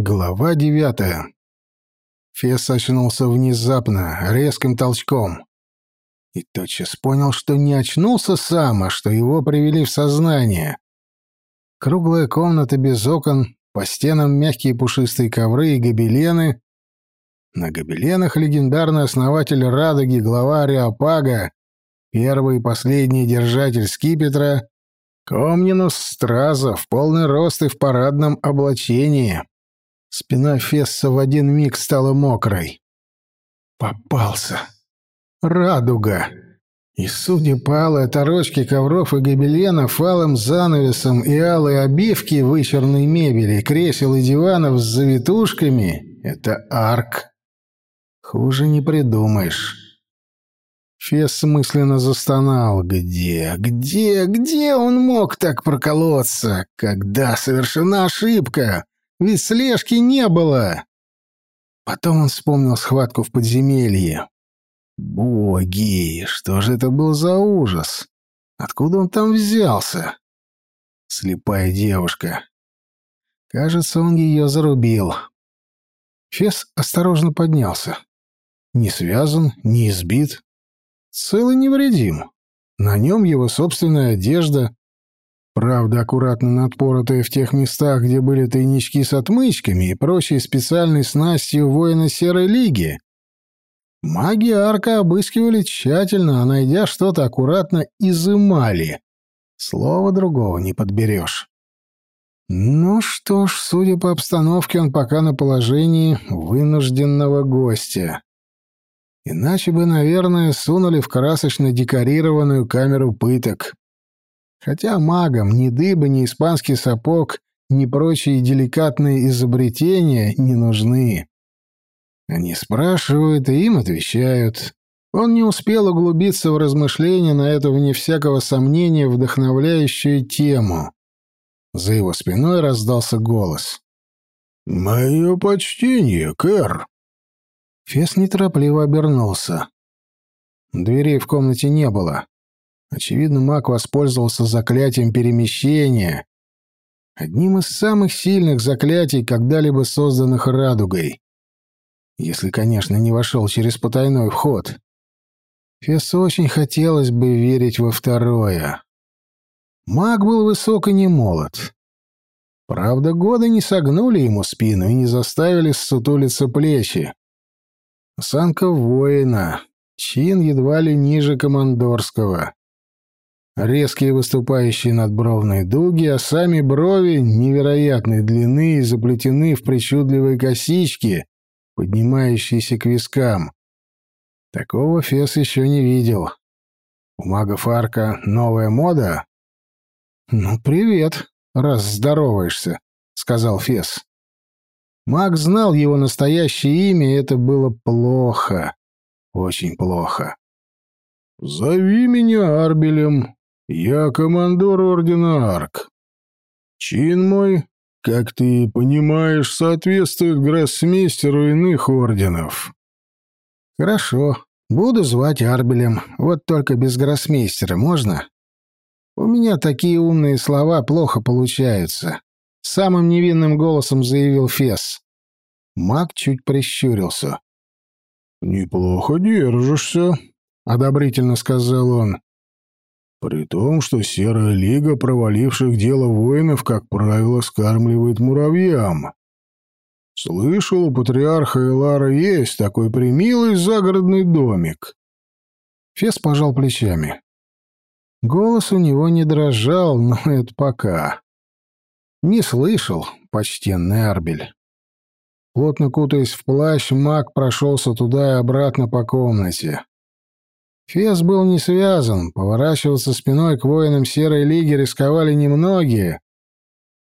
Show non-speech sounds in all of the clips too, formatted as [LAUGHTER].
Глава девятая. Фес очнулся внезапно, резким толчком. И тотчас понял, что не очнулся сам, а что его привели в сознание. Круглая комната без окон, по стенам мягкие пушистые ковры и гобелены. На гобеленах легендарный основатель Радуги, глава Ариапага, первый и последний держатель скипетра, Комнинус Страза в полный рост и в парадном облачении. Спина Фесса в один миг стала мокрой. Попался. Радуга. И, судя по алой оторочке ковров и гобеленов, алым занавесом и алой обивки вычерной мебели, кресел и диванов с завитушками, это арк. Хуже не придумаешь. Фесс мысленно застонал. Где, где, где он мог так проколоться? Когда совершена ошибка? Ведь слежки не было. Потом он вспомнил схватку в подземелье. Боги, что же это был за ужас? Откуда он там взялся? Слепая девушка. Кажется, он ее зарубил. Фес осторожно поднялся. Не связан, не избит. Целый невредим. На нем его собственная одежда, Правда, аккуратно надпоротые в тех местах, где были тайнички с отмычками и прочей специальной снастью воина Серой Лиги. Маги арка обыскивали тщательно, а найдя что-то аккуратно изымали. Слова другого не подберешь. Ну что ж, судя по обстановке, он пока на положении вынужденного гостя. Иначе бы, наверное, сунули в красочно декорированную камеру пыток. Хотя магам ни дыба, ни испанский сапог, ни прочие деликатные изобретения не нужны. Они спрашивают, и им отвечают. Он не успел углубиться в размышления на эту, вне всякого сомнения, вдохновляющую тему. За его спиной раздался голос. «Мое почтение, Кэр!» Фес неторопливо обернулся. Дверей в комнате не было. Очевидно, маг воспользовался заклятием перемещения, одним из самых сильных заклятий, когда-либо созданных радугой. Если, конечно, не вошел через потайной вход. Фесу очень хотелось бы верить во второе. Маг был высок и не молод. Правда, годы не согнули ему спину и не заставили ссутулиться плечи. Осанка воина, чин едва ли ниже командорского. Резкие выступающие надбровные дуги, а сами брови невероятной длины и заплетены в причудливые косички, поднимающиеся к вискам. Такого Фес еще не видел. У магов арка новая мода? «Ну, привет, раз здороваешься», — сказал Фес. Маг знал его настоящее имя, и это было плохо. Очень плохо. «Зови меня Арбелем», «Я командор Ордена Арк. Чин мой, как ты понимаешь, соответствует гроссмейстеру иных орденов». «Хорошо, буду звать Арбелем, вот только без гроссмейстера можно?» «У меня такие умные слова плохо получаются», — самым невинным голосом заявил Фес. Маг чуть прищурился. «Неплохо держишься», — одобрительно сказал он. При том, что Серая Лига проваливших дело воинов, как правило, скармливает муравьям. Слышал, у патриарха Элара есть такой примилый загородный домик. Фес пожал плечами. Голос у него не дрожал, но [LAUGHS] это пока. Не слышал, почтенный Арбель. Плотно кутаясь в плащ, маг прошелся туда и обратно по комнате. Фес был не связан, поворачиваться спиной к воинам Серой Лиги рисковали немногие.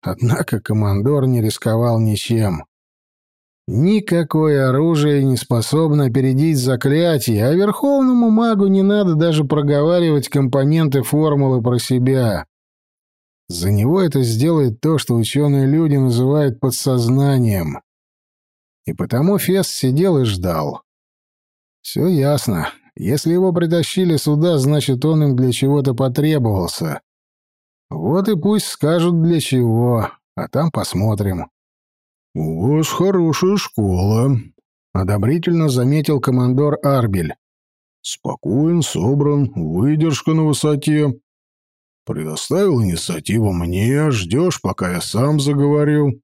Однако командор не рисковал ничем. Никакое оружие не способно опередить заклятие, а верховному магу не надо даже проговаривать компоненты формулы про себя. За него это сделает то, что ученые люди называют подсознанием. И потому Фес сидел и ждал. Все ясно. Если его притащили сюда, значит, он им для чего-то потребовался. Вот и пусть скажут для чего, а там посмотрим. «У вас хорошая школа», — одобрительно заметил командор Арбель. «Спокоен, собран, выдержка на высоте. Предоставил инициативу мне, ждешь, пока я сам заговорю.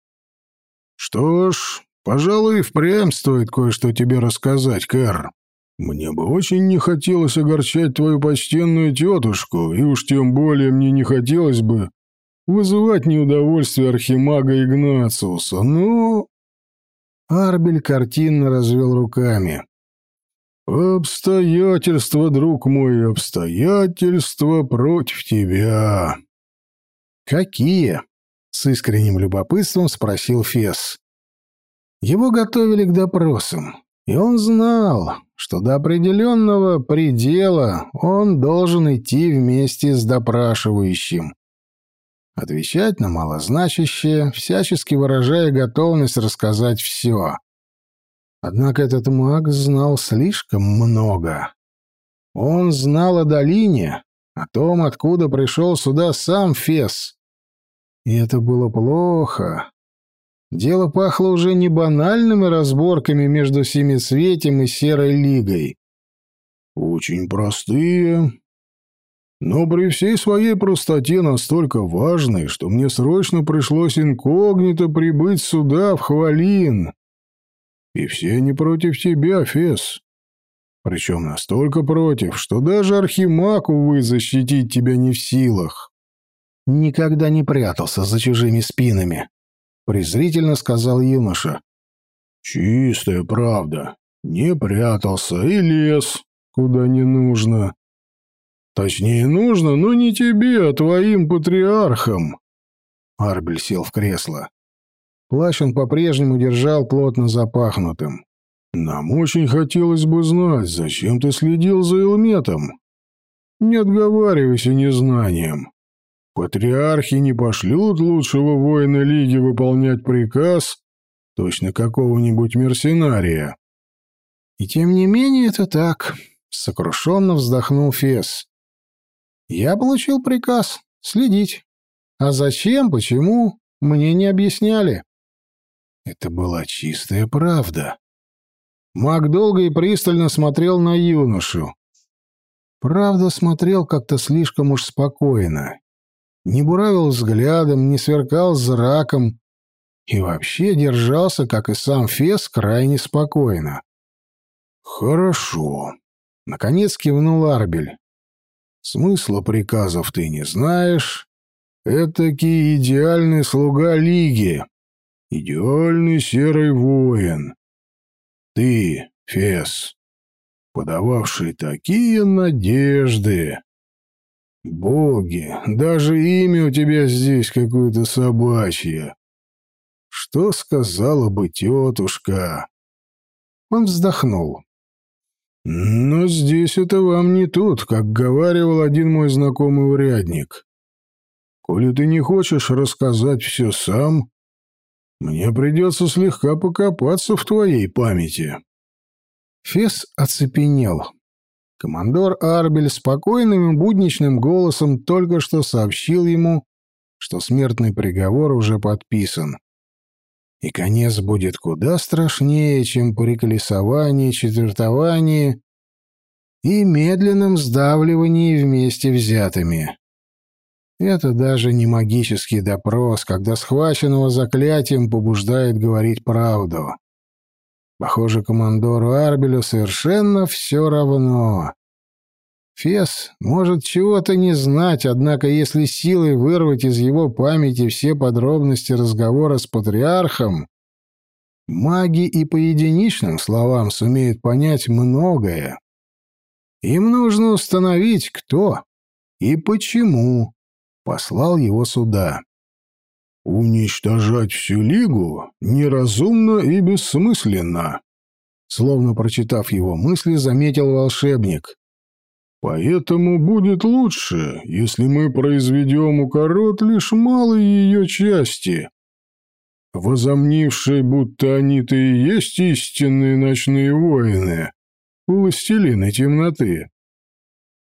Что ж, пожалуй, впрямь стоит кое-что тебе рассказать, Кэр. Мне бы очень не хотелось огорчать твою почтенную тетушку, и уж тем более мне не хотелось бы вызывать неудовольствие архимага Игнациуса, но...» Арбель картинно развел руками. «Обстоятельства, друг мой, обстоятельства против тебя». «Какие?» — с искренним любопытством спросил Фес. Его готовили к допросам, и он знал, что до определенного предела он должен идти вместе с допрашивающим. Отвечать на малозначащее, всячески выражая готовность рассказать все. Однако этот маг знал слишком много. Он знал о долине, о том, откуда пришел сюда сам Фес. И это было плохо. Дело пахло уже не банальными разборками между Семицветием и Серой Лигой. Очень простые, но при всей своей простоте настолько важные, что мне срочно пришлось инкогнито прибыть сюда, в Хвалин. И все они против тебя, Фес. Причем настолько против, что даже Архимаг, увы, защитить тебя не в силах. Никогда не прятался за чужими спинами, презрительно сказал юноша. Чистая правда. Не прятался и лез, куда не нужно. Точнее, нужно, но не тебе, а твоим патриархам. Арбель сел в кресло. Плащ он по-прежнему держал плотно запахнутым. «Нам очень хотелось бы знать, зачем ты следил за Элметом. Не отговаривайся незнанием. Патриархи не пошлют лучшего воина Лиги выполнять приказ, точно какого-нибудь мерсенария. И тем не менее это так, сокрушенно вздохнул Фес. Я получил приказ следить. А зачем, почему, мне не объясняли. Это была чистая правда. Маг долго и пристально смотрел на юношу. Правда, смотрел как-то слишком уж спокойно не буравил взглядом, не сверкал зраком и вообще держался, как и сам Фес, крайне спокойно. «Хорошо», — наконец кивнул Арбель. «Смысла приказов ты не знаешь. Этакий идеальный слуга Лиги, идеальный серый воин. Ты, Фес, подававший такие надежды. Боги, даже имя у тебя здесь какое-то собачье. Что сказала бы тетушка? Он вздохнул. Но здесь это вам не тут, как говаривал один мой знакомый урядник. Коли ты не хочешь рассказать все сам, мне придется слегка покопаться в твоей памяти. Фес оцепенел. Командор Арбель спокойным и будничным голосом только что сообщил ему, что смертный приговор уже подписан. И конец будет куда страшнее, чем при колесовании, четвертовании и медленном сдавливании вместе взятыми. Это даже не магический допрос, когда схваченного заклятием побуждает говорить правду. Похоже, командору Арбелю совершенно все равно. Фес может чего-то не знать, однако если силой вырвать из его памяти все подробности разговора с патриархом, маги и по единичным словам сумеют понять многое. Им нужно установить, кто и почему послал его сюда. «Уничтожать всю Лигу неразумно и бессмысленно», словно прочитав его мысли, заметил волшебник. «Поэтому будет лучше, если мы произведем у корот лишь малой ее части, возомнившие, будто они-то и есть истинные ночные воины, властелины темноты.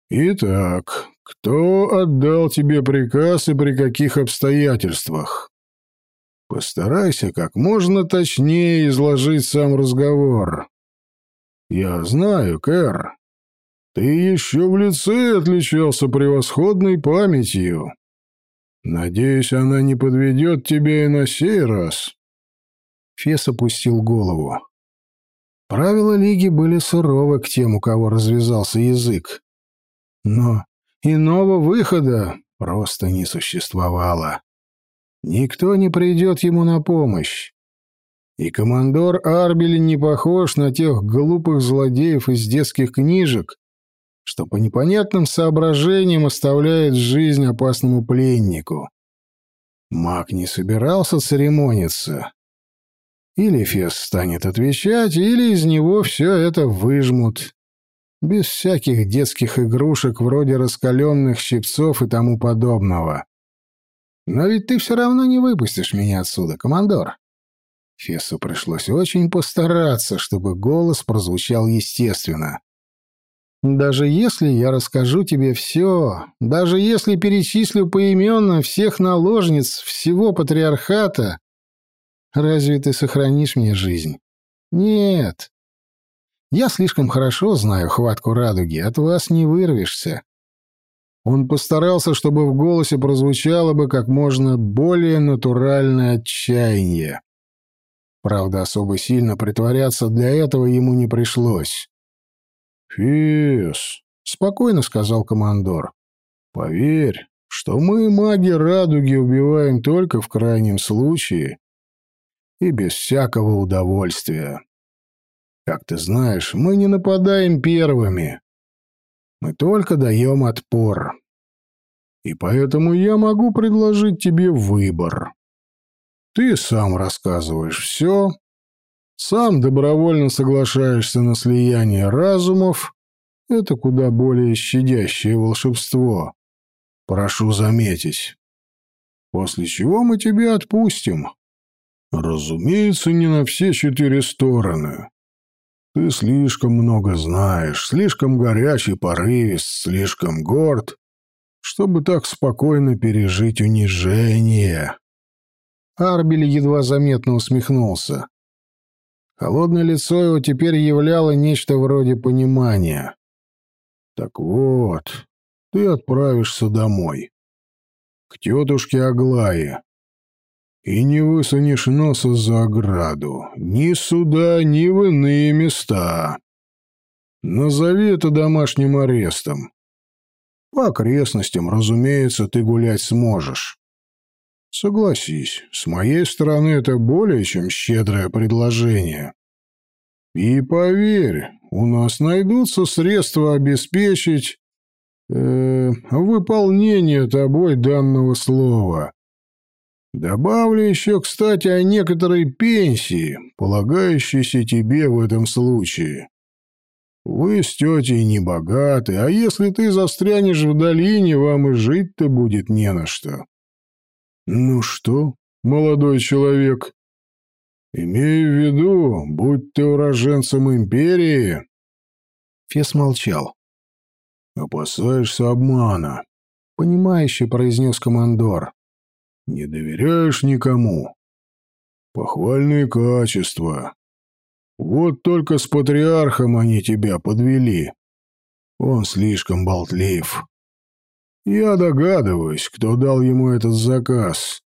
Итак, кто отдал тебе приказ и при каких обстоятельствах?» Постарайся как можно точнее изложить сам разговор. Я знаю, Кэр, ты еще в лице отличался превосходной памятью. Надеюсь, она не подведет тебя и на сей раз. Фес опустил голову. Правила Лиги были суровы к тем, у кого развязался язык. Но иного выхода просто не существовало. Никто не придет ему на помощь. И командор Арбель не похож на тех глупых злодеев из детских книжек, что по непонятным соображениям оставляет жизнь опасному пленнику. Маг не собирался церемониться. Или Фес станет отвечать, или из него все это выжмут. Без всяких детских игрушек вроде раскаленных щипцов и тому подобного. Но ведь ты все равно не выпустишь меня отсюда, командор. Фессу пришлось очень постараться, чтобы голос прозвучал естественно. Даже если я расскажу тебе все, даже если перечислю поименно всех наложниц всего патриархата, разве ты сохранишь мне жизнь? Нет. Я слишком хорошо знаю хватку радуги, от вас не вырвешься. Он постарался, чтобы в голосе прозвучало бы как можно более натуральное отчаяние. Правда, особо сильно притворяться для этого ему не пришлось. «Фис», — спокойно сказал командор, — «поверь, что мы, маги радуги, убиваем только в крайнем случае и без всякого удовольствия. Как ты знаешь, мы не нападаем первыми. Мы только даем отпор. И поэтому я могу предложить тебе выбор. Ты сам рассказываешь все, сам добровольно соглашаешься на слияние разумов, это куда более щадящее волшебство. Прошу заметить. После чего мы тебя отпустим. Разумеется, не на все четыре стороны. Ты слишком много знаешь, слишком горячий, порывист, слишком горд, чтобы так спокойно пережить унижение. Арбель едва заметно усмехнулся. Холодное лицо его теперь являло нечто вроде понимания. «Так вот, ты отправишься домой. К тетушке Аглае. И не высунешь носа за ограду. Ни сюда, ни в иные места. Назови это домашним арестом. По окрестностям, разумеется, ты гулять сможешь. Согласись, с моей стороны это более чем щедрое предложение. И поверь, у нас найдутся средства обеспечить э, выполнение тобой данного слова. Добавлю еще, кстати, о некоторой пенсии, полагающейся тебе в этом случае. Вы с тетей не богаты, а если ты застрянешь в долине, вам и жить-то будет не на что. «Ну что, молодой человек?» «Имею в виду, будь ты уроженцем империи...» Фес молчал. «Опасаешься обмана», — понимающе произнес командор. «Не доверяешь никому. Похвальные качества. Вот только с патриархом они тебя подвели. Он слишком болтлив. Я догадываюсь, кто дал ему этот заказ.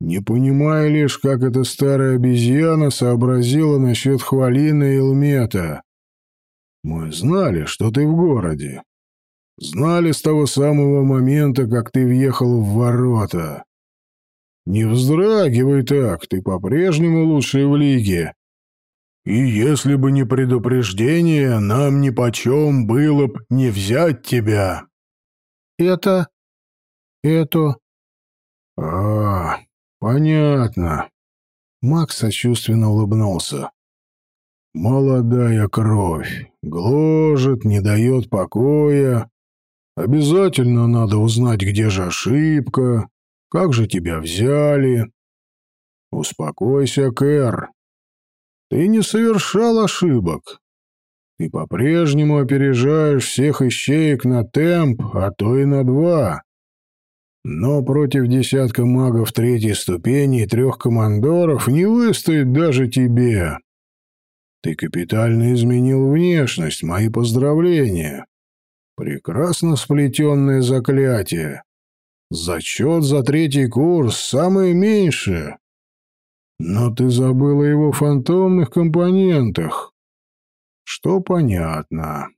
Не понимаю лишь, как эта старая обезьяна сообразила насчет Хвалина и Илмета. Мы знали, что ты в городе. Знали с того самого момента, как ты въехал в ворота. Не вздрагивай так, ты по-прежнему лучший в лиге. И если бы не предупреждение, нам нипочем было б не взять тебя. Это... это... А, понятно. Макс сочувственно улыбнулся. Молодая кровь. Гложет, не дает покоя. Обязательно надо узнать, где же ошибка, как же тебя взяли. Успокойся, Кэр. Ты не совершал ошибок. Ты по-прежнему опережаешь всех ищеек на темп, а то и на два. Но против десятка магов третьей ступени и трех командоров не выстоит даже тебе. Ты капитально изменил внешность, мои поздравления. Прекрасно сплетенное заклятие. Зачет за третий курс самое меньшее. Но ты забыл о его фантомных компонентах. Что понятно.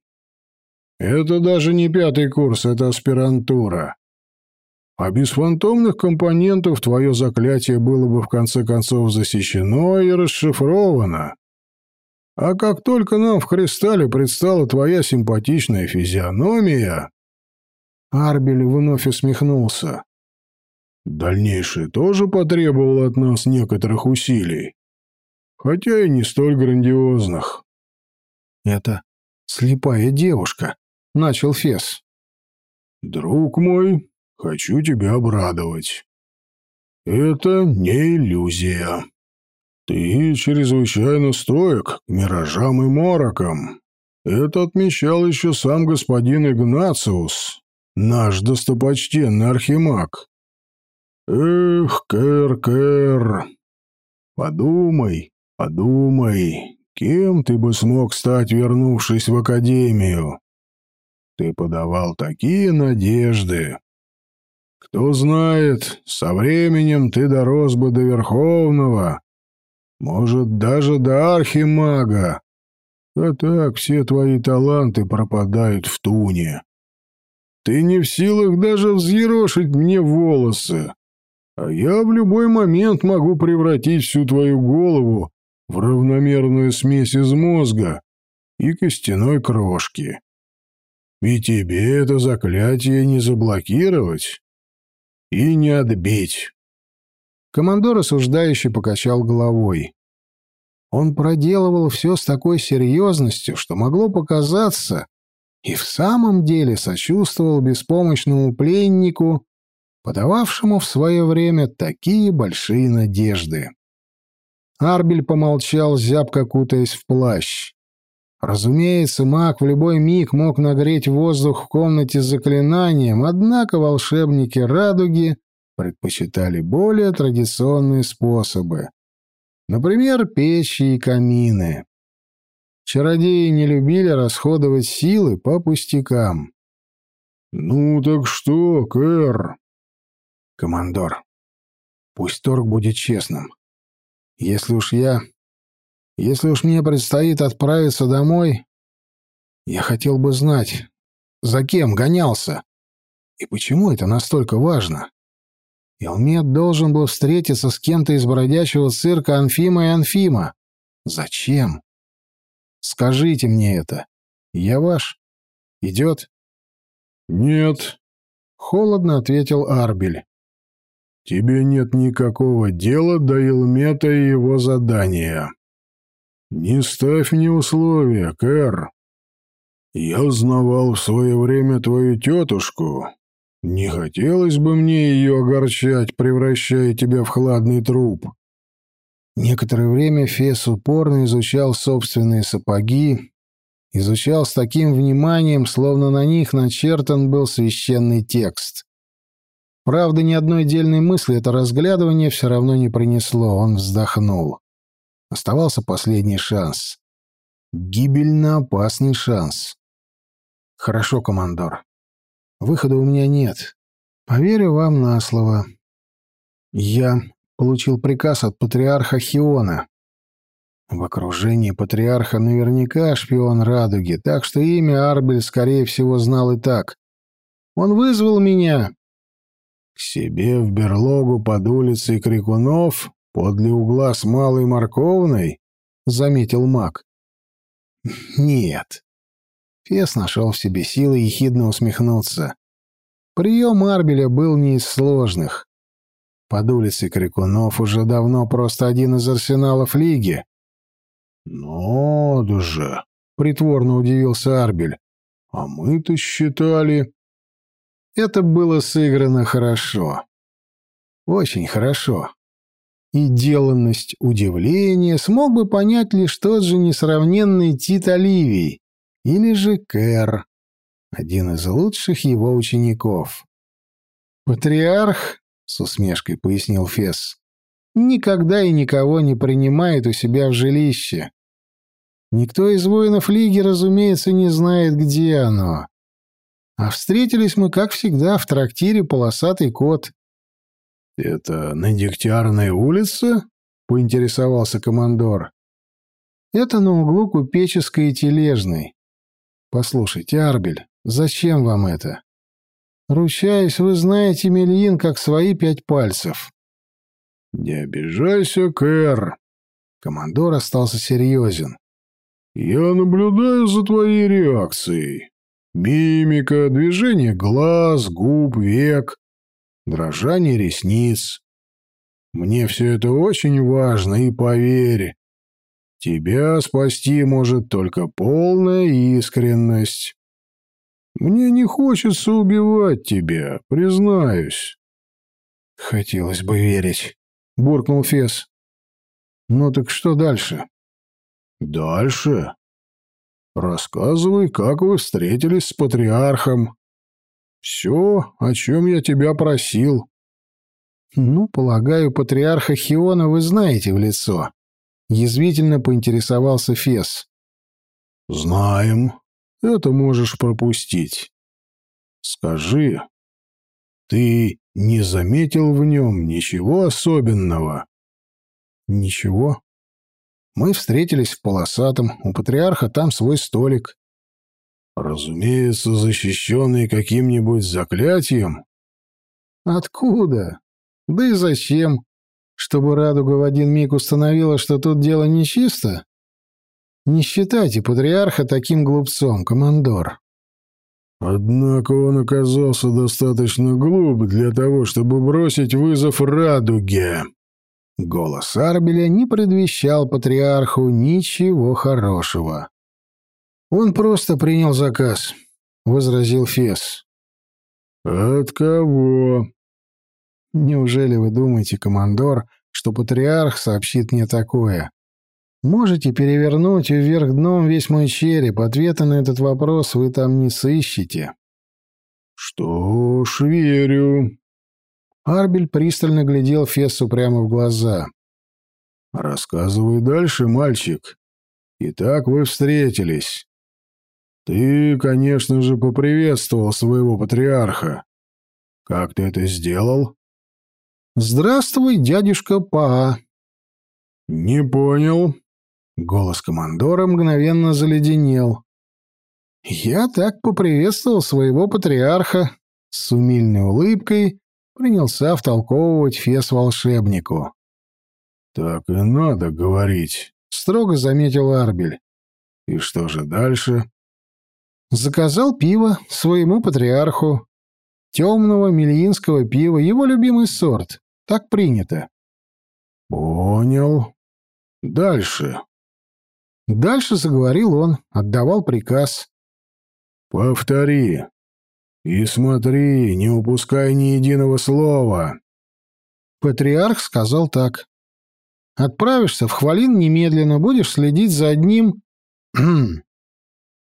Это даже не пятый курс, это аспирантура. А без фантомных компонентов твое заклятие было бы в конце концов засечено и расшифровано. А как только нам в кристалле предстала твоя симпатичная физиономия...» Арбель вновь усмехнулся. «Дальнейшее тоже потребовало от нас некоторых усилий, хотя и не столь грандиозных». «Это слепая девушка», — начал Фес. «Друг мой, хочу тебя обрадовать. Это не иллюзия». «Ты чрезвычайно стоек к миражам и морокам. Это отмечал еще сам господин Игнациус, наш достопочтенный архимаг. Эх, Кэр-Кэр, подумай, подумай, кем ты бы смог стать, вернувшись в академию? Ты подавал такие надежды. Кто знает, со временем ты дорос бы до Верховного, может, даже до архимага. А так все твои таланты пропадают в туне. Ты не в силах даже взъерошить мне волосы. А я в любой момент могу превратить всю твою голову в равномерную смесь из мозга и костяной крошки. И тебе это заклятие не заблокировать и не отбить. Командор осуждающий покачал головой. Он проделывал все с такой серьезностью, что могло показаться, и в самом деле сочувствовал беспомощному пленнику, подававшему в свое время такие большие надежды. Арбель помолчал, зябко кутаясь в плащ. Разумеется, маг в любой миг мог нагреть воздух в комнате заклинанием, однако волшебники радуги предпочитали более традиционные способы. Например, печи и камины. Чародеи не любили расходовать силы по пустякам. «Ну так что, Кэр?» «Командор, пусть торг будет честным. Если уж я... Если уж мне предстоит отправиться домой, я хотел бы знать, за кем гонялся и почему это настолько важно. Илмет должен был встретиться с кем-то из бродячего цирка Анфима и Анфима. Зачем? Скажите мне это. Я ваш. Идет? Нет. Холодно ответил Арбель. Тебе нет никакого дела до Илмета и его задания. Не ставь мне условия, Кэр. Я узнавал в свое время твою тетушку, не хотелось бы мне ее огорчать, превращая тебя в хладный труп. Некоторое время Фес упорно изучал собственные сапоги, изучал с таким вниманием, словно на них начертан был священный текст. Правда, ни одной дельной мысли это разглядывание все равно не принесло, он вздохнул. Оставался последний шанс. Гибельно опасный шанс. «Хорошо, командор. Выхода у меня нет. Поверю вам на слово. Я получил приказ от патриарха Хиона. В окружении патриарха наверняка шпион Радуги, так что имя Арбель, скорее всего, знал и так. Он вызвал меня. К себе в берлогу под улицей Крикунов, подле угла с Малой Морковной, — заметил маг. Нет, Фес нашел в себе силы ехидно усмехнуться. Прием Арбеля был не из сложных. Под улицей Крикунов уже давно просто один из арсеналов лиги. «Ну же!» — притворно удивился Арбель. «А мы-то считали...» Это было сыграно хорошо. Очень хорошо. И деланность удивления смог бы понять лишь тот же несравненный Тит Оливий, или же Кэр, один из лучших его учеников. «Патриарх», — с усмешкой пояснил Фес, — «никогда и никого не принимает у себя в жилище. Никто из воинов Лиги, разумеется, не знает, где оно. А встретились мы, как всегда, в трактире «Полосатый кот». «Это на Дегтярной улице?» — поинтересовался командор. «Это на углу Купеческой и Тележной. Послушайте, Арбель, зачем вам это? Ручаюсь, вы знаете Мельин как свои пять пальцев». «Не обижайся, Кэр». Командор остался серьезен. «Я наблюдаю за твоей реакцией. Мимика, движение глаз, губ, век, дрожание ресниц. Мне все это очень важно, и поверь, тебя спасти может только полная искренность. Мне не хочется убивать тебя, признаюсь. Хотелось бы верить, буркнул Фес. Ну так что дальше? Дальше? Рассказывай, как вы встретились с патриархом. Все, о чем я тебя просил. Ну, полагаю, патриарха Хиона вы знаете в лицо. Язвительно поинтересовался Фес. Знаем. Это можешь пропустить. Скажи, ты не заметил в нем ничего особенного? Ничего. Мы встретились в полосатом, у патриарха там свой столик. Разумеется, защищенный каким-нибудь заклятием. Откуда? Да и зачем? Чтобы радуга в один миг установила, что тут дело нечисто? Не считайте патриарха таким глупцом, командор. Однако он оказался достаточно глуп для того, чтобы бросить вызов радуге. Голос Арбеля не предвещал патриарху ничего хорошего. «Он просто принял заказ», — возразил Фес. «От кого?» «Неужели вы думаете, командор, что патриарх сообщит мне такое? Можете перевернуть вверх дном весь мой череп, ответа на этот вопрос вы там не сыщете». «Что ж, верю», Арбель пристально глядел Фессу прямо в глаза. «Рассказывай дальше, мальчик. Итак, вы встретились. Ты, конечно же, поприветствовал своего патриарха. Как ты это сделал?» «Здравствуй, дядюшка Па». «Не понял». Голос командора мгновенно заледенел. «Я так поприветствовал своего патриарха», — с умильной улыбкой принялся втолковывать фес волшебнику. «Так и надо говорить», — строго заметил Арбель. «И что же дальше?» «Заказал пиво своему патриарху. Темного мельинского пива, его любимый сорт. Так принято». «Понял. Дальше». Дальше заговорил он, отдавал приказ. «Повтори», и смотри, не упускай ни единого слова. Патриарх сказал так. Отправишься в Хвалин немедленно, будешь следить за одним... [CLEARS THROAT]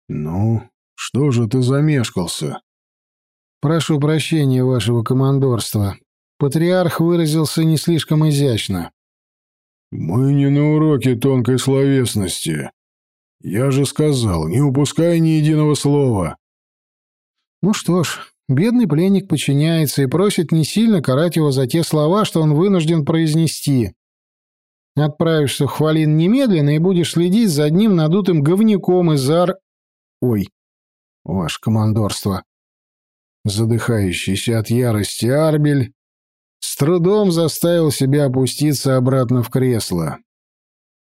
ну, что же ты замешкался? Прошу прощения, вашего командорства. Патриарх выразился не слишком изящно. Мы не на уроке тонкой словесности. Я же сказал, не упускай ни единого слова. Ну что ж, бедный пленник подчиняется и просит не сильно карать его за те слова, что он вынужден произнести. Отправишься в Хвалин немедленно и будешь следить за одним надутым говняком из ар... Ой, ваше командорство. Задыхающийся от ярости Арбель с трудом заставил себя опуститься обратно в кресло.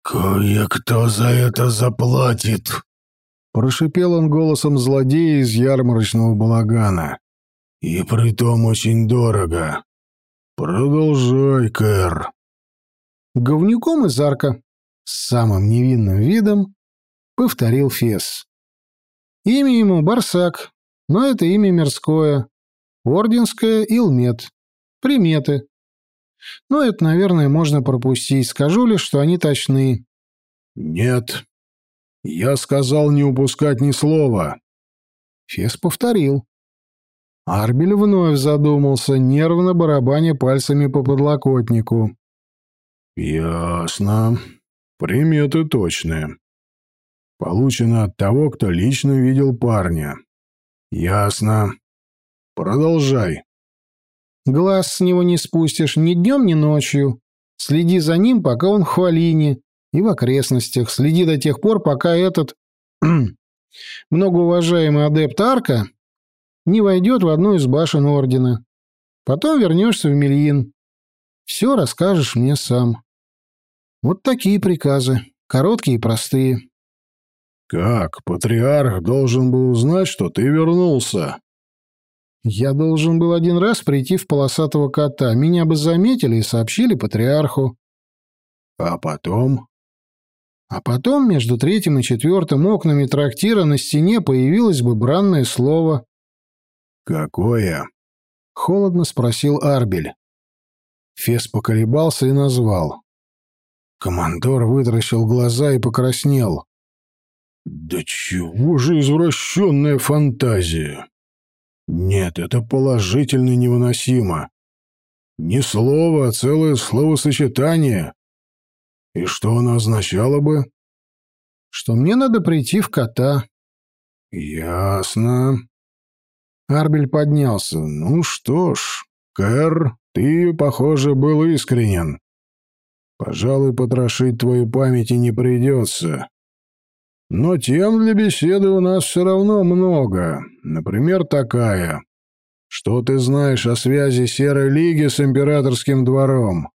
«Кое-кто за это заплатит», Прошипел он голосом злодея из ярмарочного балагана. «И притом очень дорого. Продолжай, Кэр». Говнюком из арка, с самым невинным видом, повторил Фес. Имя ему Барсак, но это имя мирское. Орденское Илмет. Приметы. Но это, наверное, можно пропустить. Скажу лишь, что они точны. «Нет», «Я сказал не упускать ни слова». Фес повторил. Арбель вновь задумался, нервно барабаня пальцами по подлокотнику. «Ясно. Приметы точные. Получено от того, кто лично видел парня. Ясно. Продолжай». «Глаз с него не спустишь ни днем, ни ночью. Следи за ним, пока он в хвалине, и в окрестностях. Следи до тех пор, пока этот [CLEARS THROAT] многоуважаемый адепт Арка не войдет в одну из башен Ордена. Потом вернешься в Мельин. Все расскажешь мне сам. Вот такие приказы, короткие и простые. «Как? Патриарх должен был узнать, что ты вернулся?» «Я должен был один раз прийти в полосатого кота. Меня бы заметили и сообщили патриарху». «А потом?» А потом между третьим и четвертым окнами трактира на стене появилось бы бранное слово. «Какое?» — холодно спросил Арбель. Фес поколебался и назвал. Командор вытаращил глаза и покраснел. «Да чего же извращенная фантазия! Нет, это положительно невыносимо. Не слово, а целое словосочетание. И что оно означало бы? Что мне надо прийти в кота. Ясно. Арбель поднялся. Ну что ж, Кэр, ты, похоже, был искренен. Пожалуй, потрошить твою память и не придется. Но тем для беседы у нас все равно много. Например, такая. Что ты знаешь о связи Серой Лиги с Императорским двором?»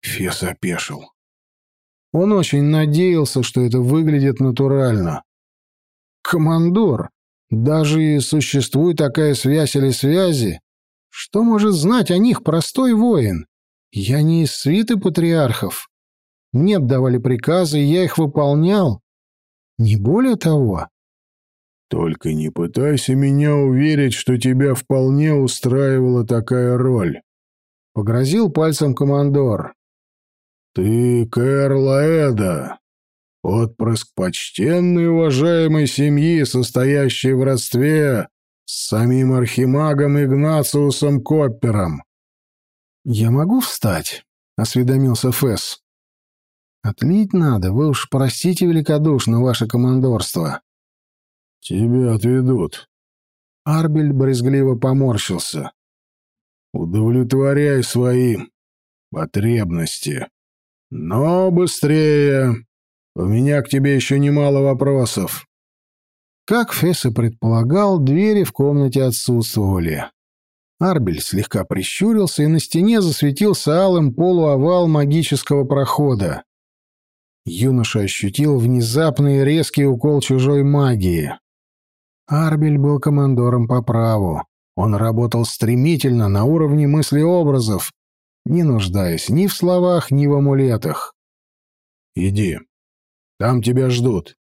Фес опешил. Он очень надеялся, что это выглядит натурально. «Командор, даже и существует такая связь или связи, что может знать о них простой воин? Я не из свиты патриархов. Мне давали приказы, я их выполнял. Не более того». «Только не пытайся меня уверить, что тебя вполне устраивала такая роль», — погрозил пальцем командор. «Ты Кэр Лаэда, отпрыск почтенной уважаемой семьи, состоящей в родстве с самим архимагом Игнациусом Коппером». «Я могу встать?» — осведомился Фесс. «Отлить надо, вы уж простите великодушно ваше командорство». «Тебя отведут». Арбель брезгливо поморщился. «Удовлетворяй свои потребности». Но быстрее. У меня к тебе еще немало вопросов. Как Фесс и предполагал, двери в комнате отсутствовали. Арбель слегка прищурился, и на стене засветился алым полуовал магического прохода. Юноша ощутил внезапный резкий укол чужой магии. Арбель был командором по праву. Он работал стремительно, на уровне мыслеобразов, не нуждаясь ни в словах, ни в амулетах. «Иди. Там тебя ждут.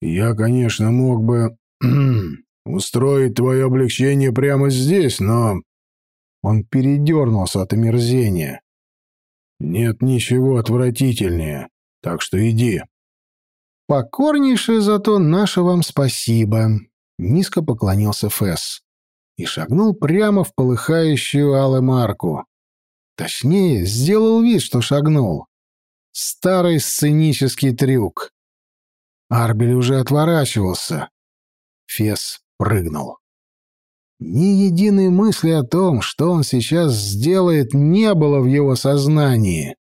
Я, конечно, мог бы [CLEARS THROAT] устроить твое облегчение прямо здесь, но...» Он передернулся от омерзения. «Нет ничего отвратительнее, так что иди». «Покорнейшее зато наше вам спасибо», — низко поклонился Фесс и шагнул прямо в полыхающую алым арку. Точнее, сделал вид, что шагнул. Старый сценический трюк. Арбель уже отворачивался. Фес прыгнул. Ни единой мысли о том, что он сейчас сделает, не было в его сознании.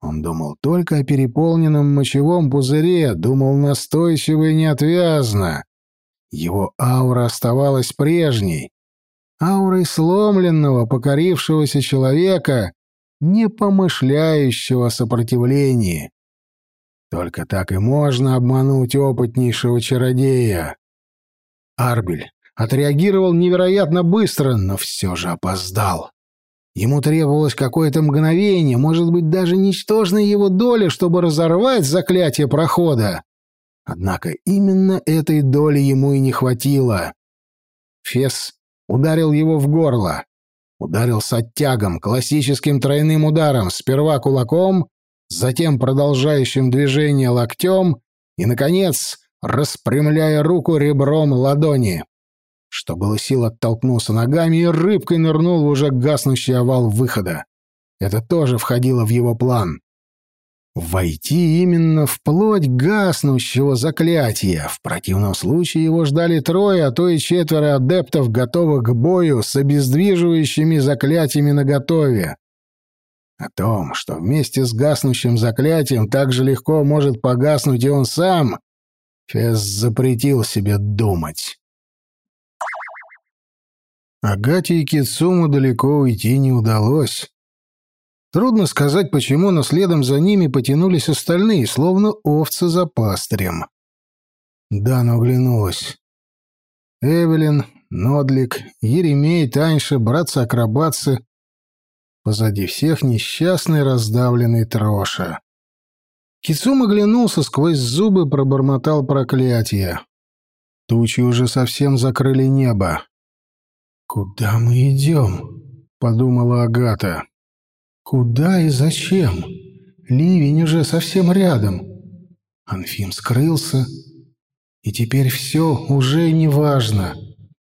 Он думал только о переполненном мочевом пузыре, думал настойчиво и неотвязно. Его аура оставалась прежней, аурой сломленного, покорившегося человека, не помышляющего о сопротивлении. Только так и можно обмануть опытнейшего чародея. Арбель отреагировал невероятно быстро, но все же опоздал. Ему требовалось какое-то мгновение, может быть, даже ничтожная его доля, чтобы разорвать заклятие прохода. Однако именно этой доли ему и не хватило. Фес Ударил его в горло. Ударил с оттягом, классическим тройным ударом, сперва кулаком, затем продолжающим движение локтем и, наконец, распрямляя руку ребром ладони. Что было сил, оттолкнулся ногами и рыбкой нырнул в уже гаснущий овал выхода. Это тоже входило в его план. Войти именно в плоть гаснущего заклятия. В противном случае его ждали трое, а то и четверо адептов, готовых к бою с обездвиживающими заклятиями наготове. О том, что вместе с гаснущим заклятием так же легко может погаснуть и он сам, Фес запретил себе думать. Агате и Кицуму далеко уйти не удалось. Трудно сказать, почему, но следом за ними потянулись остальные, словно овцы за пастырем. Дана оглянулась. Эвелин, Нодлик, Еремей, Таньша, братцы-акробатцы. Позади всех несчастный раздавленный Троша. Кицум оглянулся сквозь зубы, пробормотал проклятие. Тучи уже совсем закрыли небо. «Куда мы идем?» — подумала Агата. Куда и зачем? Ливень уже совсем рядом. Анфим скрылся, и теперь все уже не важно.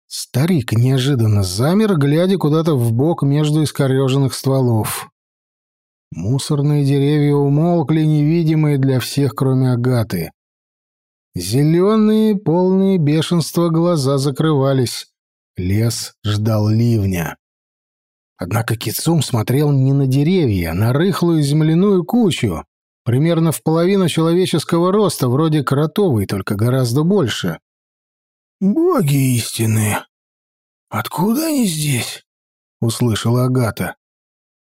Старик неожиданно замер, глядя куда-то в бок между искореженных стволов. Мусорные деревья умолкли, невидимые для всех, кроме Агаты. Зеленые, полные бешенства глаза закрывались. Лес ждал ливня. Однако Кицум смотрел не на деревья, а на рыхлую земляную кучу, примерно в половину человеческого роста, вроде кротовой, только гораздо больше. «Боги истинные! Откуда они здесь?» — услышала Агата.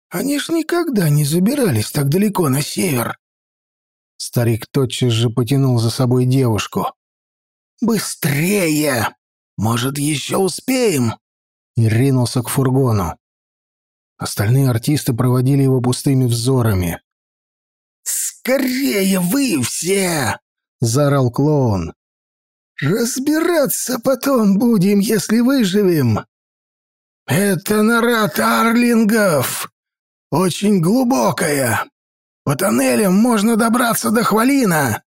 «Они ж никогда не забирались так далеко на север». Старик тотчас же потянул за собой девушку. «Быстрее! Может, еще успеем?» И ринулся к фургону. Остальные артисты проводили его пустыми взорами. «Скорее вы все!» — заорал клоун. «Разбираться потом будем, если выживем. Это нора тарлингов, очень глубокая. По тоннелям можно добраться до Хвалина».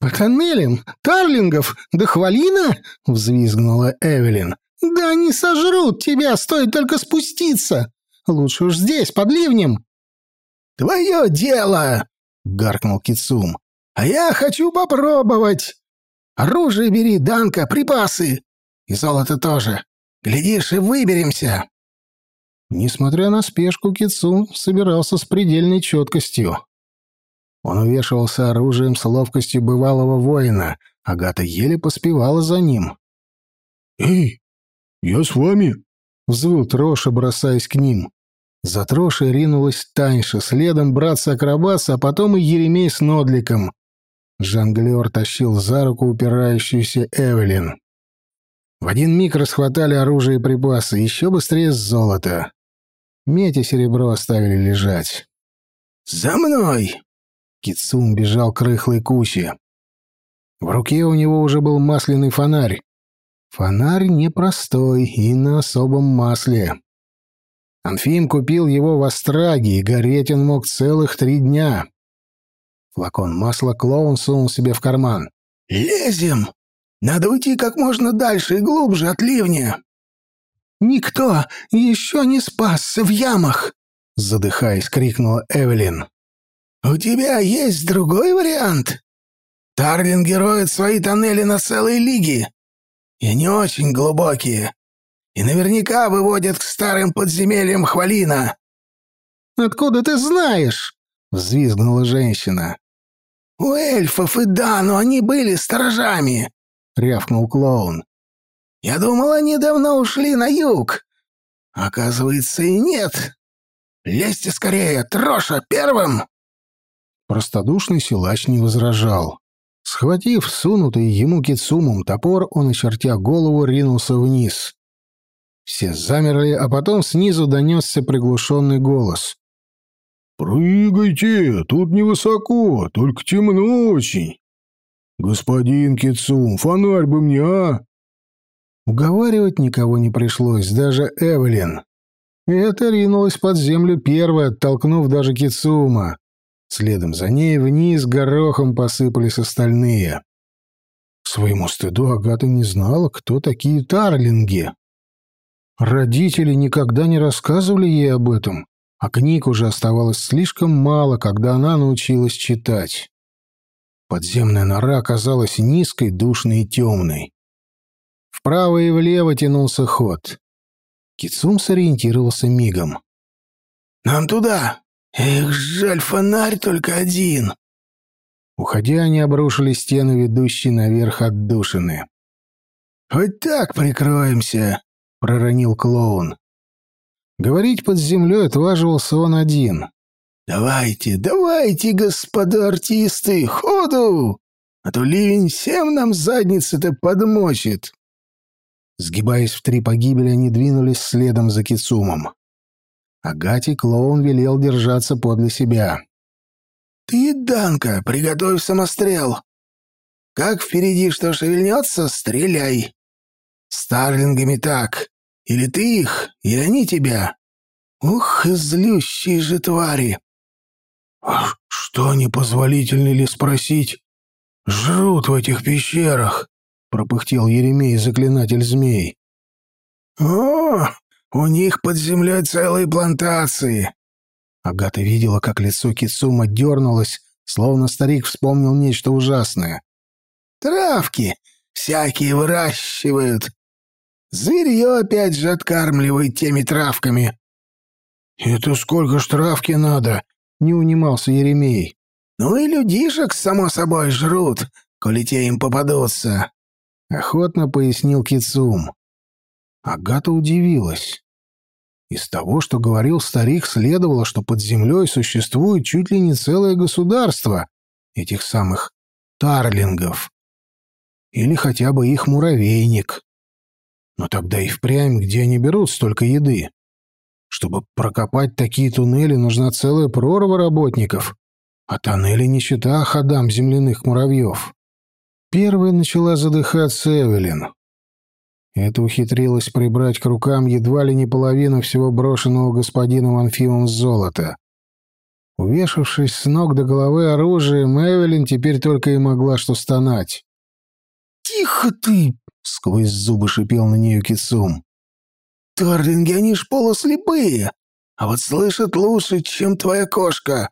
«По тоннелям? Тарлингов? До Хвалина?» — взвизгнула Эвелин. «Да они сожрут тебя, стоит только спуститься!» Лучше уж здесь, под ливнем. Твое дело, гаркнул Кицум. А я хочу попробовать. Оружие бери, Данка, припасы. И золото тоже. Глядишь, и выберемся. Несмотря на спешку, Кицум собирался с предельной четкостью. Он увешивался оружием с ловкостью бывалого воина. Агата еле поспевала за ним. «Эй, я с вами!» — взвыл Троша, бросаясь к ним. За Трошей ринулась Таньша, следом братца-акробаса, а потом и Еремей с Нодликом. Жонглер тащил за руку упирающуюся Эвелин. В один миг расхватали оружие и припасы, еще быстрее золото. Медь и серебро оставили лежать. «За мной!» Кицум бежал к рыхлой куче. В руке у него уже был масляный фонарь. Фонарь непростой и на особом масле. Анфим купил его в Остраге, и гореть он мог целых три дня. Флакон масла клоун сунул себе в карман. «Лезем! Надо уйти как можно дальше и глубже от ливня!» «Никто еще не спасся в ямах!» Задыхаясь, крикнула Эвелин. «У тебя есть другой вариант? Тарлинги роют свои тоннели на целые лиги, и не очень глубокие и наверняка выводят к старым подземельям Хвалина». «Откуда ты знаешь?» — взвизгнула женщина. «У эльфов и да, но они были сторожами», — рявкнул клоун. «Я думал, они давно ушли на юг. Оказывается, и нет. Лезьте скорее, Троша, первым!» Простодушный силач не возражал. Схватив сунутый ему кицумом топор, он, очертя голову, ринулся вниз. Все замерли, а потом снизу донесся приглушенный голос. «Прыгайте, тут невысоко, только темно очень. Господин Кицум, фонарь бы мне, а?» Уговаривать никого не пришлось, даже Эвелин. Это ринулась под землю первая, оттолкнув даже Кицума. Следом за ней вниз горохом посыпались остальные. своему стыду Агата не знала, кто такие тарлинги. Родители никогда не рассказывали ей об этом, а книг уже оставалось слишком мало, когда она научилась читать. Подземная нора оказалась низкой, душной и темной. Вправо и влево тянулся ход. Кицум сориентировался мигом. «Нам туда! Эх, жаль, фонарь только один!» Уходя, они обрушили стены, ведущие наверх отдушины. «Хоть так прикроемся!» — проронил клоун. Говорить под землей отваживался он один. «Давайте, давайте, господа артисты, ходу! А то ливень всем нам задницы-то подмочит!» Сгибаясь в три погибели, они двинулись следом за Кицумом. Агате клоун велел держаться подле себя. «Ты, Данка, приготовь самострел. Как впереди что шевельнется, стреляй. Старлингами так. Или ты их, и они тебя. Ух, злющие же твари!» «А что непозволительно ли спросить? Жрут в этих пещерах!» — пропыхтел Еремей, заклинатель змей. «О, у них под землей целые плантации!» Агата видела, как лицо Кицума дернулось, словно старик вспомнил нечто ужасное. «Травки всякие выращивают. Зверье опять же откармливают теми травками». «Это сколько ж травки надо?» — не унимался Еремей. «Ну и людишек, само собой, жрут, коли те им попадутся», — охотно пояснил Кицум. Агата удивилась. Из того, что говорил старик, следовало, что под землей существует чуть ли не целое государство этих самых тарлингов. Или хотя бы их муравейник. Но тогда и впрямь, где они берут столько еды? Чтобы прокопать такие туннели, нужна целая прорва работников, а тоннели не чита ходам земляных муравьев. Первой начала задыхаться Эвелин. Это ухитрилась прибрать к рукам едва ли не половину всего брошенного господином Анфимом золота. Увешавшись с ног до головы оружием, Эвелин теперь только и могла что стонать. «Тихо ты!» — сквозь зубы шипел на нее Кицум. Торлинги, они ж полуслепые, а вот слышат лучше, чем твоя кошка.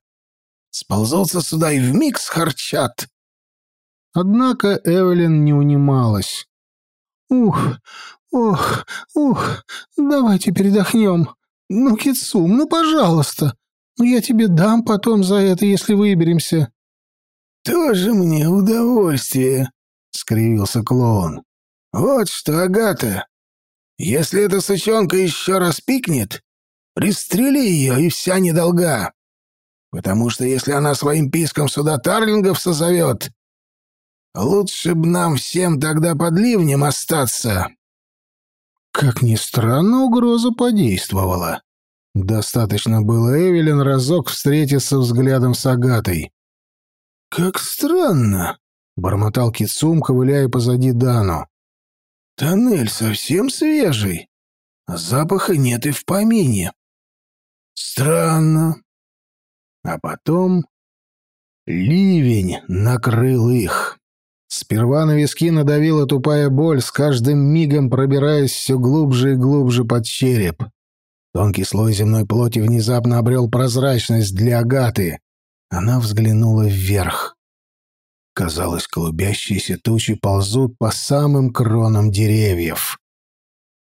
Сползутся сюда и вмиг схарчат. Однако Эвелин не унималась. «Ух, ох, ух, давайте передохнем. Ну, Китсум, ну, пожалуйста. Ну, я тебе дам потом за это, если выберемся». «Тоже мне удовольствие», — скривился клоун. «Вот что, Агата, если эта сучонка еще раз пикнет, пристрели ее, и вся недолга. Потому что если она своим писком сюда тарлингов созовет, лучше б нам всем тогда под ливнем остаться. Как ни странно, угроза подействовала. Достаточно было Эвелин разок встретиться взглядом с Агатой. «Как странно», — бормотал Кицум, ковыляя позади Дану. Тоннель совсем свежий, а запаха нет и в помине. Странно. А потом ливень накрыл их. Сперва на виски надавила тупая боль, с каждым мигом пробираясь все глубже и глубже под череп. Тонкий слой земной плоти внезапно обрел прозрачность для Агаты. Она взглянула вверх. Казалось, клубящиеся тучи ползут по самым кронам деревьев.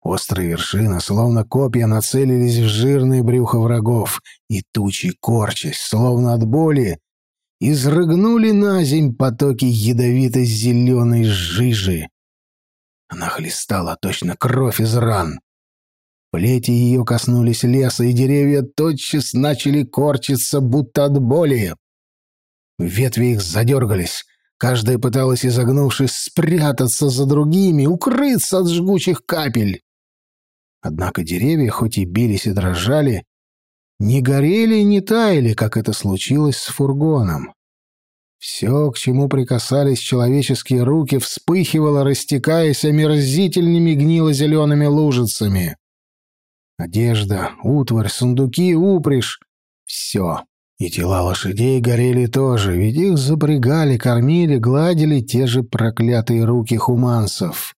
Острые вершины, словно копья, нацелились в жирные брюхо врагов, и тучи, корчась, словно от боли, изрыгнули на земь потоки ядовито-зеленой жижи. Она хлестала точно кровь из ран. Плети ее коснулись леса, и деревья тотчас начали корчиться, будто от боли. Ветви их задергались. Каждая пыталась, изогнувшись, спрятаться за другими, укрыться от жгучих капель. Однако деревья, хоть и бились и дрожали, не горели и не таяли, как это случилось с фургоном. Все, к чему прикасались человеческие руки, вспыхивало, растекаясь омерзительными гнило-зелеными лужицами. Одежда, утварь, сундуки, упряжь — все И тела лошадей горели тоже, ведь их запрягали, кормили, гладили те же проклятые руки хуманцев.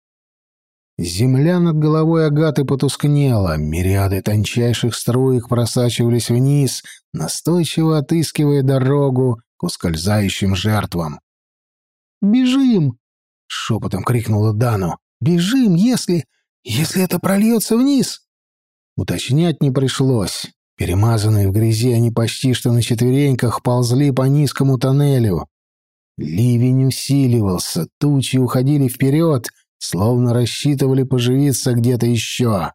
Земля над головой Агаты потускнела, мириады тончайших струек просачивались вниз, настойчиво отыскивая дорогу к ускользающим жертвам. «Бежим!» — шепотом крикнула Дану. «Бежим, если... если это прольется вниз!» Уточнять не пришлось. Перемазанные в грязи, они почти что на четвереньках ползли по низкому тоннелю. Ливень усиливался, тучи уходили вперед, словно рассчитывали поживиться где-то еще.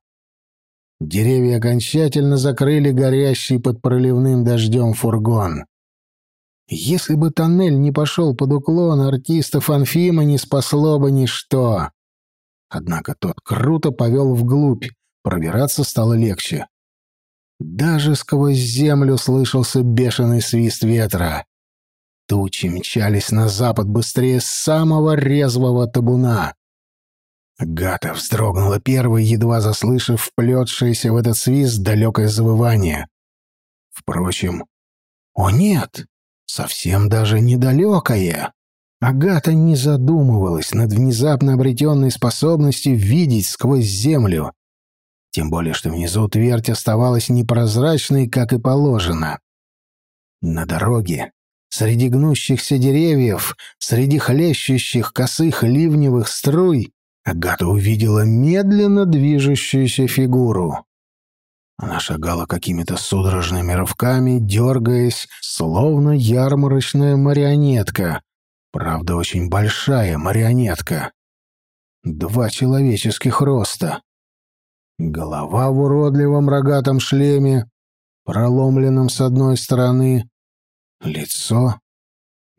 Деревья окончательно закрыли горящий под проливным дождем фургон. Если бы тоннель не пошел под уклон, артистов Анфима не спасло бы ничто. Однако тот круто повел вглубь, пробираться стало легче. Даже сквозь землю слышался бешеный свист ветра. Тучи мчались на запад быстрее самого резвого табуна. Гата вздрогнула первой, едва заслышав вплетшееся в этот свист далекое завывание. Впрочем, о нет, совсем даже недалекое. Агата не задумывалась над внезапно обретенной способностью видеть сквозь землю, тем более, что внизу твердь оставалась непрозрачной, как и положено. На дороге, среди гнущихся деревьев, среди хлещущих косых ливневых струй, Агата увидела медленно движущуюся фигуру. Она шагала какими-то судорожными рывками, дергаясь, словно ярмарочная марионетка. Правда, очень большая марионетка. Два человеческих роста. Голова в уродливом рогатом шлеме, проломленном с одной стороны, лицо,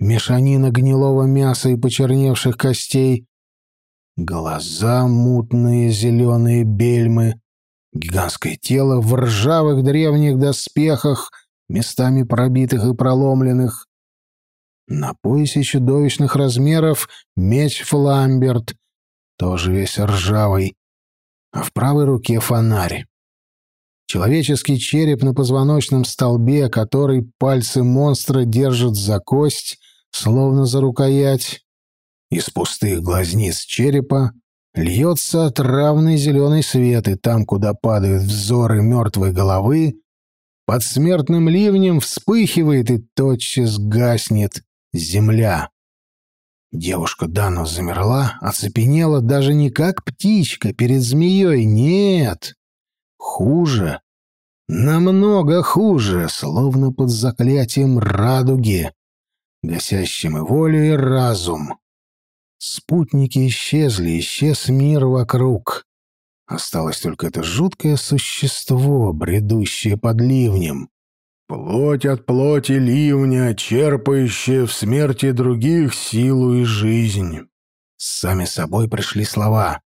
мешанина гнилого мяса и почерневших костей, глаза мутные зеленые бельмы, гигантское тело в ржавых древних доспехах, местами пробитых и проломленных. На поясе чудовищных размеров меч Фламберт, тоже весь ржавый, а в правой руке фонарь. Человеческий череп на позвоночном столбе, который пальцы монстра держат за кость, словно за рукоять. Из пустых глазниц черепа льется отравный зеленый свет, и там, куда падают взоры мертвой головы, под смертным ливнем вспыхивает и тотчас гаснет земля. Девушка Дано замерла, оцепенела даже не как птичка перед змеей, нет. Хуже, намного хуже, словно под заклятием радуги, гасящим и волю, и разум. Спутники исчезли, исчез мир вокруг. Осталось только это жуткое существо, бредущее под ливнем. Плоть от плоти ливня, черпающая в смерти других силу и жизнь. Сами собой пришли слова.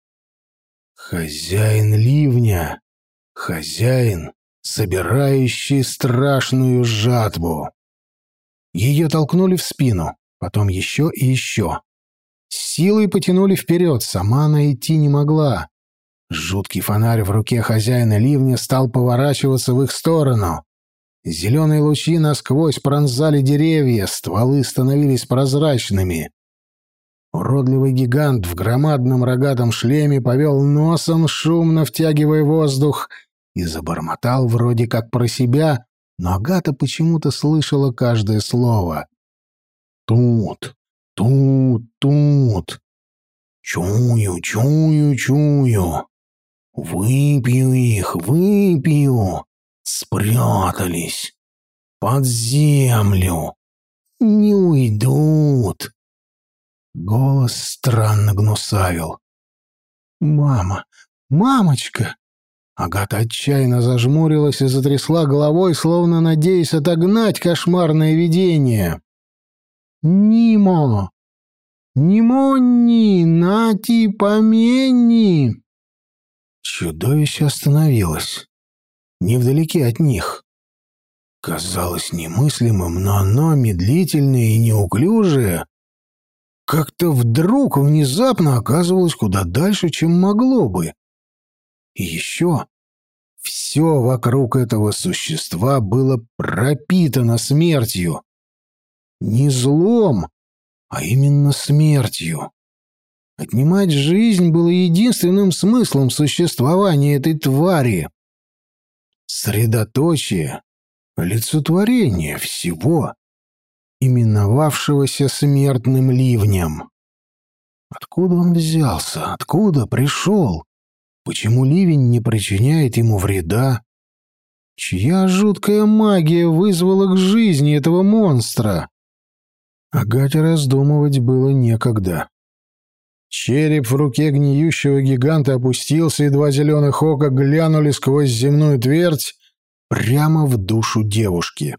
Хозяин ливня, хозяин, собирающий страшную жатву. Ее толкнули в спину, потом еще и еще. Силой потянули вперед, сама она идти не могла. Жуткий фонарь в руке хозяина ливня стал поворачиваться в их сторону. Зеленые лучи насквозь пронзали деревья, стволы становились прозрачными. Уродливый гигант в громадном рогатом шлеме повел носом, шумно втягивая воздух, и забормотал вроде как про себя, но Агата почему-то слышала каждое слово. «Тут, тут, тут. Чую, чую, чую. Выпью их, выпью спрятались под землю, не уйдут. Голос странно гнусавил. «Мама! Мамочка!» Агата отчаянно зажмурилась и затрясла головой, словно надеясь отогнать кошмарное видение. «Нимо! Нимонни! Нати помени!» Чудовище остановилось невдалеке от них. Казалось немыслимым, но оно, медлительное и неуклюжее, как-то вдруг внезапно оказывалось куда дальше, чем могло бы. И еще Все вокруг этого существа было пропитано смертью. Не злом, а именно смертью. Отнимать жизнь было единственным смыслом существования этой твари. Средоточие, олицетворение всего, именовавшегося смертным ливнем. Откуда он взялся? Откуда пришел? Почему ливень не причиняет ему вреда? Чья жуткая магия вызвала к жизни этого монстра? Агате раздумывать было некогда. Череп в руке гниющего гиганта опустился, и два зеленых ока глянули сквозь земную твердь прямо в душу девушки.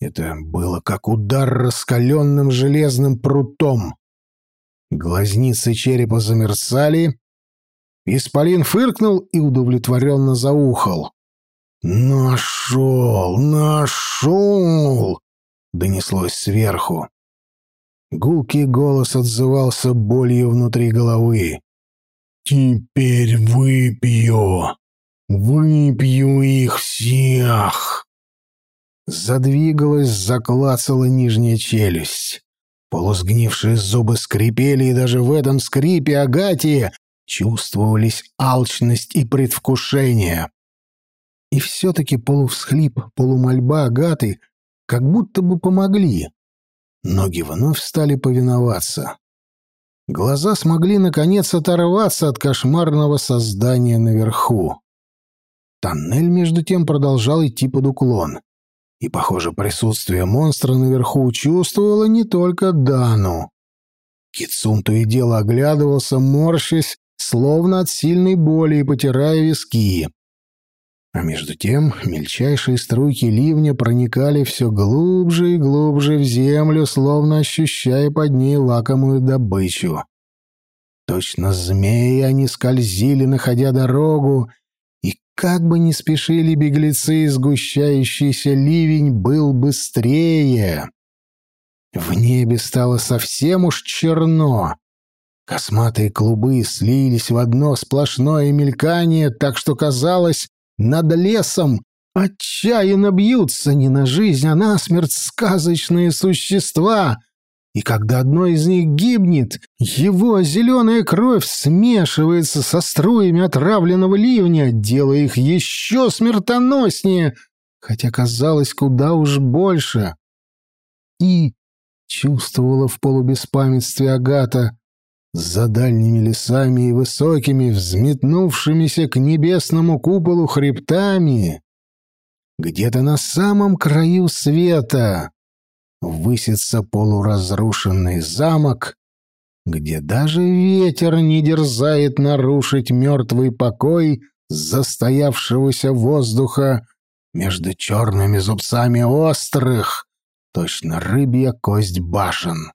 Это было как удар раскаленным железным прутом. Глазницы черепа замерцали, Исполин фыркнул и удовлетворенно заухал. «Нашел! Нашел!» — донеслось сверху. Гулкий голос отзывался болью внутри головы. «Теперь выпью! Выпью их всех!» Задвигалась, заклацала нижняя челюсть. Полусгнившие зубы скрипели, и даже в этом скрипе Агатия чувствовались алчность и предвкушение. И все-таки полувсхлип, полумольба Агаты как будто бы помогли. Ноги вновь стали повиноваться. Глаза смогли, наконец, оторваться от кошмарного создания наверху. Тоннель, между тем, продолжал идти под уклон. И, похоже, присутствие монстра наверху чувствовало не только Дану. Кицун то и дело оглядывался, морщась словно от сильной боли и потирая виски. А между тем мельчайшие струйки ливня проникали все глубже и глубже в землю, словно ощущая под ней лакомую добычу. Точно змеи они скользили, находя дорогу, и как бы ни спешили беглецы, сгущающийся ливень был быстрее. В небе стало совсем уж черно, Косматые клубы слились в одно сплошное мелькание, так что казалось, над лесом отчаянно бьются не на жизнь, а на смерть сказочные существа. И когда одно из них гибнет, его зеленая кровь смешивается со струями отравленного ливня, делая их еще смертоноснее, хотя казалось куда уж больше. И чувствовала в полубеспамятстве Агата, за дальними лесами и высокими, взметнувшимися к небесному куполу хребтами, где-то на самом краю света высится полуразрушенный замок, где даже ветер не дерзает нарушить мертвый покой застоявшегося воздуха между черными зубцами острых, точно рыбья кость башен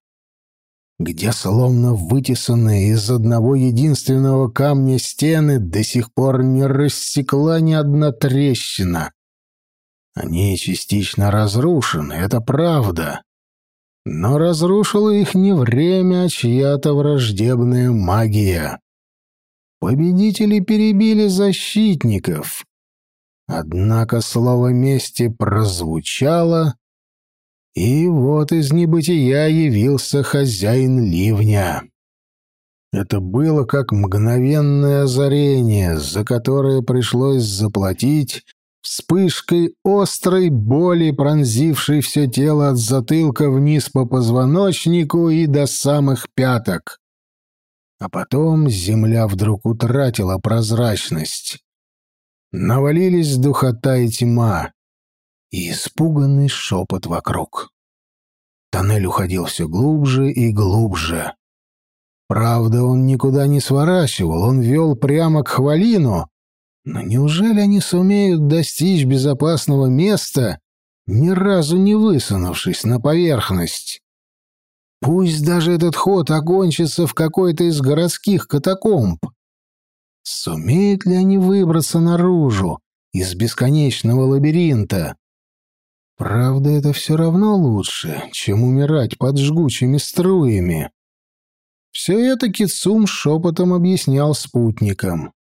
где словно вытесанные из одного единственного камня стены до сих пор не рассекла ни одна трещина. Они частично разрушены, это правда. Но разрушила их не время, а чья-то враждебная магия. Победители перебили защитников. Однако слово «мести» прозвучало, и вот из небытия явился хозяин ливня. Это было как мгновенное озарение, за которое пришлось заплатить вспышкой острой боли, пронзившей все тело от затылка вниз по позвоночнику и до самых пяток. А потом земля вдруг утратила прозрачность. Навалились духота и тьма и испуганный шепот вокруг. Тоннель уходил все глубже и глубже. Правда, он никуда не сворачивал, он вел прямо к Хвалину. Но неужели они сумеют достичь безопасного места, ни разу не высунувшись на поверхность? Пусть даже этот ход окончится в какой-то из городских катакомб. Сумеют ли они выбраться наружу из бесконечного лабиринта? Правда, это все равно лучше, чем умирать под жгучими струями. Все это Кицум шепотом объяснял спутникам.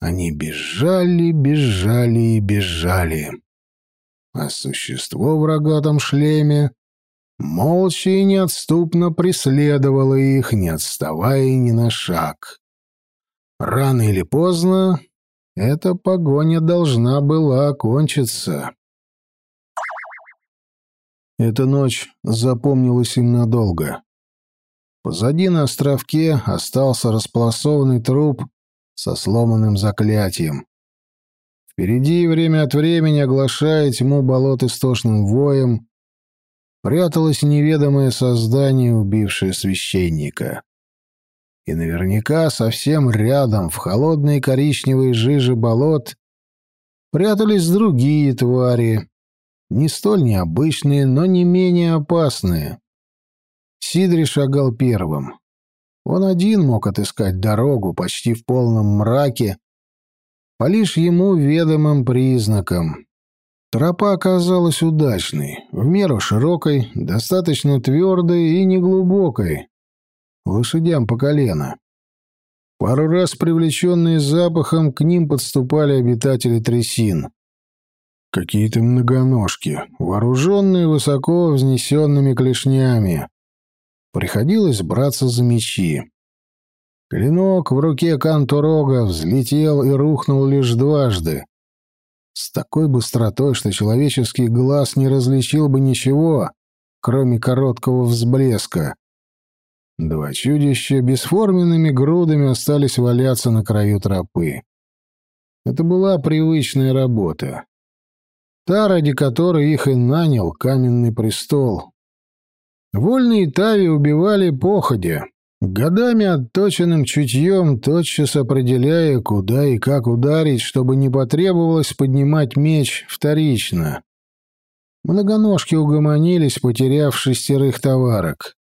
Они бежали, бежали и бежали. А существо в рогатом шлеме молча и неотступно преследовало их, не отставая ни на шаг. Рано или поздно эта погоня должна была окончиться. Эта ночь запомнилась им надолго. Позади на островке остался располосованный труп со сломанным заклятием. Впереди, время от времени, оглашая тьму болот истошным воем, пряталось неведомое создание, убившее священника. И наверняка совсем рядом, в холодной коричневой жиже болот, прятались другие твари, не столь необычные, но не менее опасные. Сидри шагал первым. Он один мог отыскать дорогу почти в полном мраке, по лишь ему ведомым признакам. Тропа оказалась удачной, в меру широкой, достаточно твердой и неглубокой. Лошадям по колено. Пару раз привлеченные запахом, к ним подступали обитатели трясин. Какие-то многоножки, вооруженные высоко взнесенными клешнями. Приходилось браться за мечи. Клинок в руке Кантурога взлетел и рухнул лишь дважды. С такой быстротой, что человеческий глаз не различил бы ничего, кроме короткого взблеска. Два чудища бесформенными грудами остались валяться на краю тропы. Это была привычная работа. Та, ради которой их и нанял каменный престол, Вольные тави убивали походя, годами отточенным чутьем, тотчас определяя, куда и как ударить, чтобы не потребовалось поднимать меч вторично. Многоножки угомонились, потеряв шестерых товарок.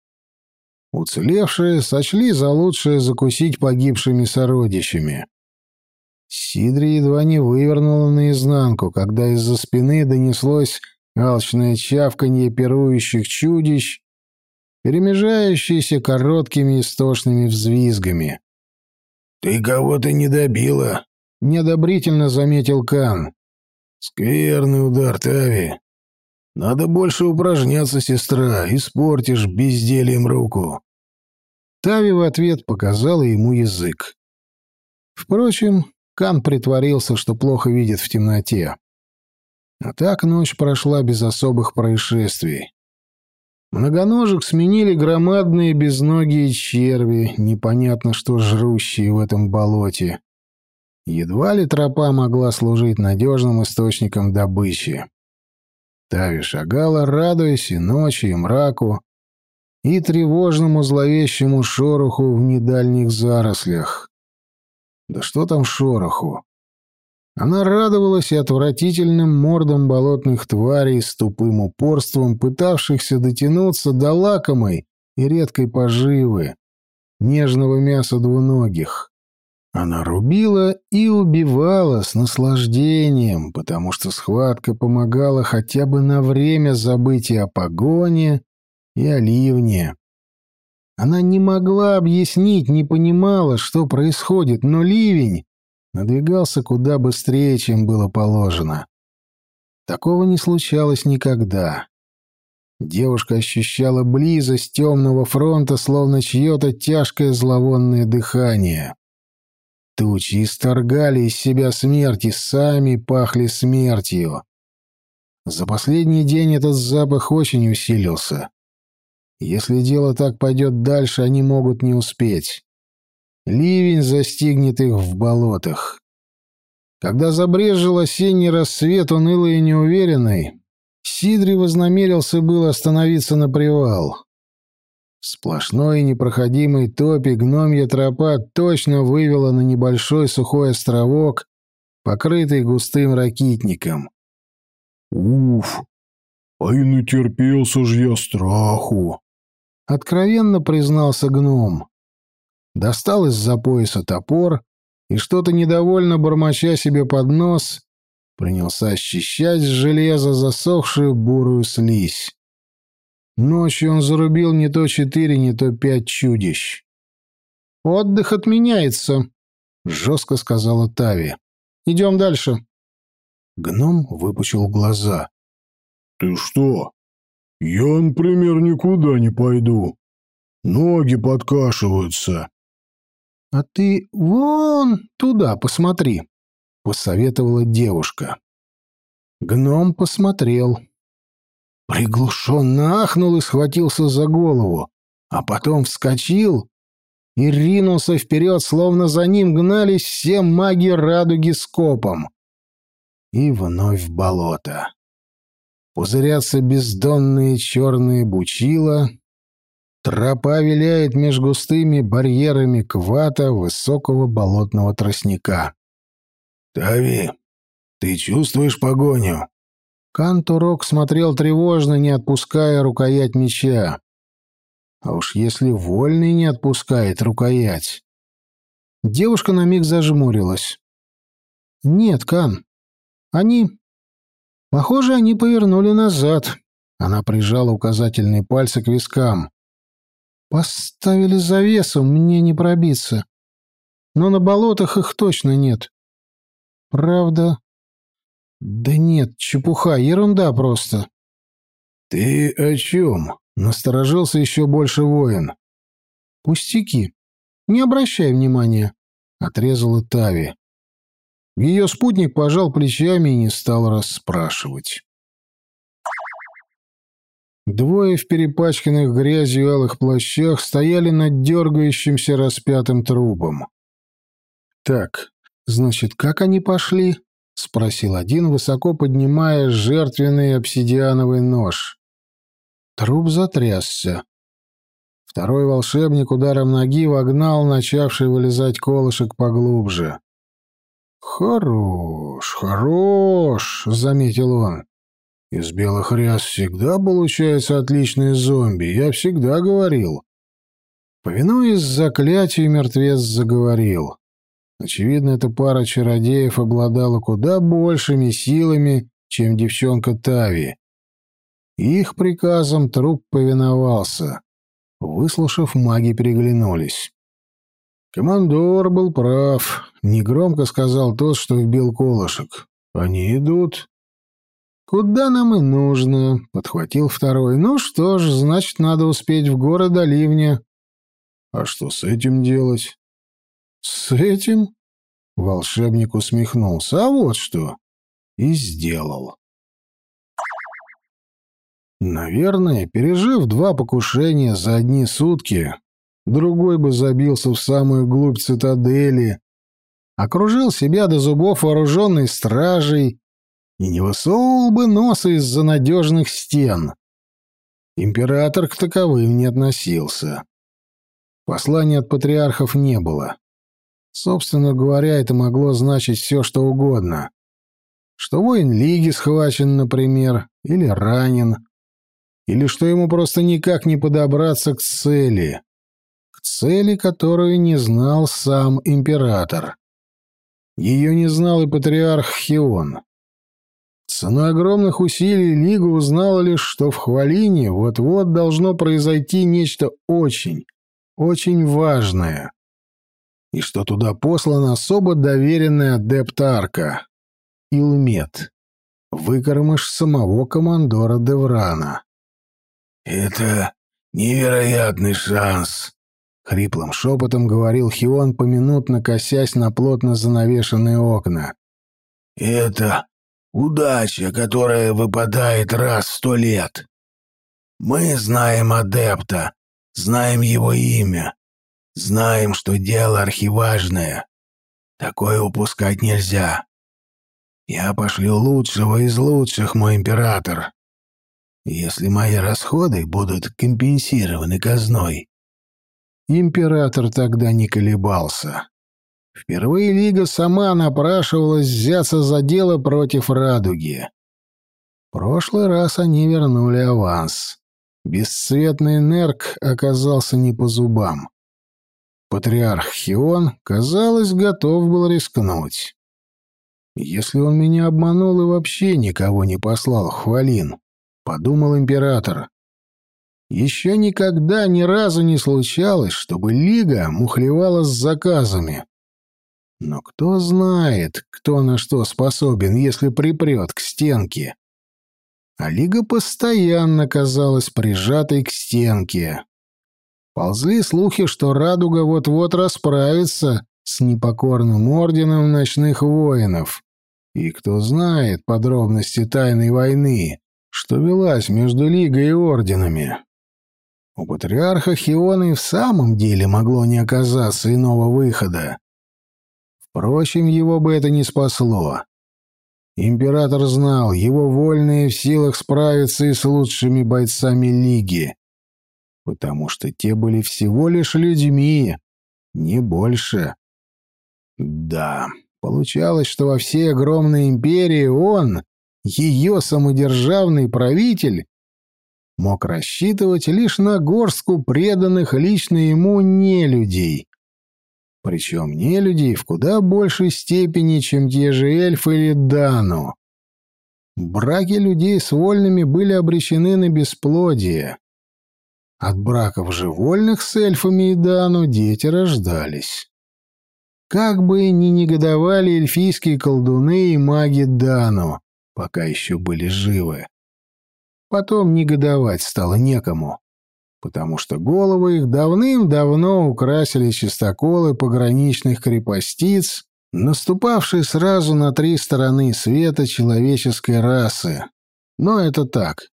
Уцелевшие сочли за лучшее закусить погибшими сородичами. Сидри едва не вывернула наизнанку, когда из-за спины донеслось алчное чавканье пирующих чудищ перемежающиеся короткими истошными взвизгами. «Ты кого-то не добила», — неодобрительно заметил Кан. «Скверный удар, Тави. Надо больше упражняться, сестра, испортишь бездельем руку». Тави в ответ показала ему язык. Впрочем, Кан притворился, что плохо видит в темноте. А так ночь прошла без особых происшествий. Многоножек сменили громадные безногие черви, непонятно что жрущие в этом болоте. Едва ли тропа могла служить надежным источником добычи. Тави шагала, радуясь и ночи, и мраку, и тревожному зловещему шороху в недальних зарослях. Да что там шороху? Она радовалась и отвратительным мордам болотных тварей с тупым упорством, пытавшихся дотянуться до лакомой и редкой поживы, нежного мяса двуногих. Она рубила и убивала с наслаждением, потому что схватка помогала хотя бы на время забыть и о погоне, и о ливне. Она не могла объяснить, не понимала, что происходит, но ливень надвигался куда быстрее, чем было положено. Такого не случалось никогда. Девушка ощущала близость темного фронта, словно чье-то тяжкое зловонное дыхание. Тучи исторгали из себя смерти, сами пахли смертью. За последний день этот запах очень усилился. Если дело так пойдет дальше, они могут не успеть. Ливень застигнет их в болотах. Когда забрежил осенний рассвет, унылый и неуверенный, Сидри вознамерился было остановиться на привал. В сплошной и непроходимой топе гномья тропа точно вывела на небольшой сухой островок, покрытый густым ракитником. «Уф, а и натерпелся ж я страху!» — откровенно признался гном достал из-за пояса топор и, что-то недовольно бормоча себе под нос, принялся счищать с железа засохшую бурую слизь. Ночью он зарубил не то четыре, не то пять чудищ. «Отдых отменяется», — жестко сказала Тави. «Идем дальше». Гном выпучил глаза. «Ты что? Я, например, никуда не пойду. Ноги подкашиваются». «А ты вон туда посмотри», — посоветовала девушка. Гном посмотрел. Приглушенно ахнул и схватился за голову, а потом вскочил и ринулся вперед, словно за ним гнались все маги радуги скопом. И вновь в болото. Пузырятся бездонные черные бучила, тропа виляет меж густыми барьерами квата высокого болотного тростника. «Тави, ты чувствуешь погоню?» Кантурок смотрел тревожно, не отпуская рукоять меча. А уж если вольный не отпускает рукоять. Девушка на миг зажмурилась. «Нет, Кан. Они... Похоже, они повернули назад». Она прижала указательные пальцы к вискам. «Поставили завесу, мне не пробиться. Но на болотах их точно нет. Правда? Да нет, чепуха, ерунда просто». «Ты о чем?» Насторожился еще больше воин. «Пустяки. Не обращай внимания», — отрезала Тави. Ее спутник пожал плечами и не стал расспрашивать. Двое в перепачканных грязью алых плащах стояли над дергающимся распятым трупом. «Так, значит, как они пошли?» — спросил один, высоко поднимая жертвенный обсидиановый нож. Труп затрясся. Второй волшебник ударом ноги вогнал начавший вылезать колышек поглубже. «Хорош, хорош», — заметил он. «Из белых ряс всегда получаются отличные зомби, я всегда говорил». Повинуясь заклятию, мертвец заговорил. Очевидно, эта пара чародеев обладала куда большими силами, чем девчонка Тави. Их приказом труп повиновался. Выслушав, маги переглянулись. «Командор был прав», — негромко сказал тот, что вбил колышек. «Они идут». «Куда нам и нужно?» — подхватил второй. «Ну что ж, значит, надо успеть в город до ливня». «А что с этим делать?» «С этим?» — волшебник усмехнулся. «А вот что!» И сделал. Наверное, пережив два покушения за одни сутки, другой бы забился в самую глубь цитадели, окружил себя до зубов вооруженной стражей и не высовывал бы носа из-за надежных стен. Император к таковым не относился. Послания от патриархов не было. Собственно говоря, это могло значить все, что угодно. Что воин Лиги схвачен, например, или ранен, или что ему просто никак не подобраться к цели, цели, которую не знал сам император. Ее не знал и патриарх Хион. Ценой огромных усилий Лига узнала лишь, что в Хвалине вот-вот должно произойти нечто очень, очень важное, и что туда послан особо доверенный адепт Арка, Илмет, выкормыш самого командора Деврана. «Это невероятный шанс», — хриплым шепотом говорил Хион, поминутно косясь на плотно занавешенные окна. «Это удача, которая выпадает раз в сто лет. Мы знаем адепта, знаем его имя, знаем, что дело архиважное. Такое упускать нельзя. Я пошлю лучшего из лучших, мой император если мои расходы будут компенсированы казной. Император тогда не колебался. Впервые Лига сама напрашивалась взяться за дело против Радуги. прошлый раз они вернули аванс. Бесцветный Нерк оказался не по зубам. Патриарх Хион, казалось, готов был рискнуть. Если он меня обманул и вообще никого не послал Хвалин, — подумал император. Еще никогда ни разу не случалось, чтобы Лига мухлевала с заказами. Но кто знает, кто на что способен, если припрет к стенке. А Лига постоянно казалась прижатой к стенке. Ползли слухи, что Радуга вот-вот расправится с непокорным орденом ночных воинов. И кто знает подробности тайной войны, что велась между Лигой и орденами. У патриарха Хиона и в самом деле могло не оказаться иного выхода. Впрочем, его бы это не спасло. Император знал, его вольные в силах справиться и с лучшими бойцами Лиги, потому что те были всего лишь людьми, не больше. Да, получалось, что во всей огромной империи он, ее самодержавный правитель, мог рассчитывать лишь на горстку преданных лично ему нелюдей. Причем нелюдей в куда большей степени, чем те же эльфы или Дану. Браки людей с вольными были обречены на бесплодие. От браков же вольных с эльфами и Дану дети рождались. Как бы ни негодовали эльфийские колдуны и маги Дану, пока еще были живы. Потом негодовать стало некому, потому что головы их давным-давно украсили чистоколы пограничных крепостиц, наступавшие сразу на три стороны света человеческой расы. Но это так,